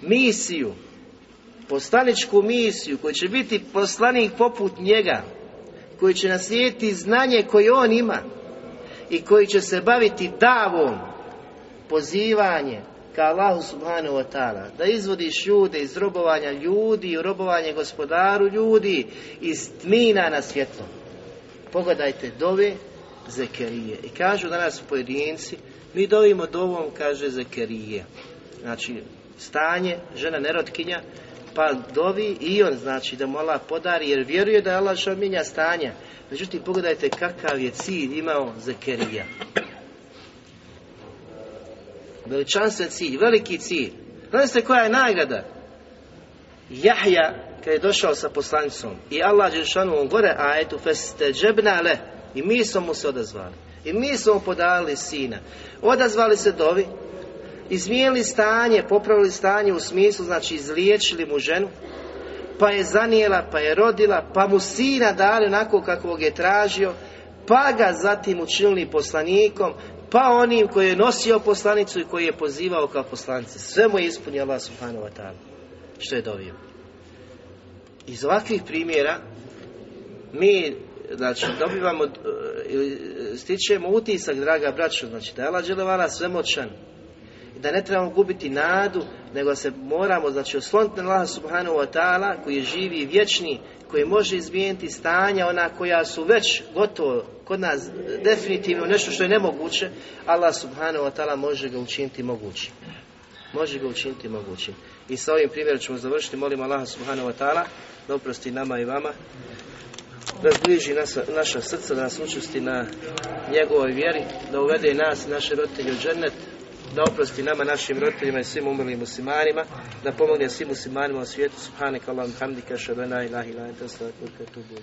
misiju, poslaničku misiju, koji će biti poslanik poput njega, koji će naslijediti znanje koje on ima i koji će se baviti davom, pozivanje ka Allahu subhanahu wa ta'ala, da izvodiš ljude iz robovanja ljudi u robovanje gospodaru ljudi iz tmina na svjetlo. Pogledajte dove Zekerije. I kažu danas pojedinci, mi dovimo dovom, kaže Zekerije. Znači, stanje, žena nerotkinja, pa dovi i on znači da mu Allah podari jer vjeruje da je Allah što mijenja stanja. Međutim, pogledajte kakav je cilj imao Zekerija. Veličanstven cilj, veliki cilj. Znate koja je nagrada? Jahja, kad je došao sa poslanicom i Allah Đelšanu on gore ajetu feste džebnale i mi smo mu se odazvali. I mi smo mu podali sina. Odazvali se dovi, izmijenili stanje, popravili stanje u smislu, znači izliječili mu ženu, pa je zanijela, pa je rodila, pa mu sina dali onako kakvog je tražio, pa ga zatim učinili poslanikom, pa onim koji je nosio poslanicu i koji je pozivao kao poslanice. Sve mu je ispunio Allah subhanahu wa ta'ala. Što je dovio. Iz ovakvih primjera mi znači dobivamo ili stičemo utisak, draga braćo, znači da je Allah svemoćan da ne trebamo gubiti nadu, nego se moramo, znači, osloniti na Allaha subhanahu wa ta'ala, koji živi i vječni, koji može izmijeniti stanja, ona koja su već gotovo kod nas definitivno nešto što je nemoguće, Allah subhanahu wa ta'ala može ga učiniti mogućim. Može ga učiniti mogućim. I sa ovim primjerom ćemo završiti. Molim Allaha subhanahu wa ta'ala da oprosti nama i vama, da zbliži naša, srca, da nas učusti na njegovoj vjeri, da uvede nas i naše roditelje u džennet, da oprosti nama, našim roditeljima i svim umrlim muslimanima, da pomogne svim muslimanima u svijetu. Subhanak Allahum hamdika, šabena ilaha ilaha, enta stavak, tubu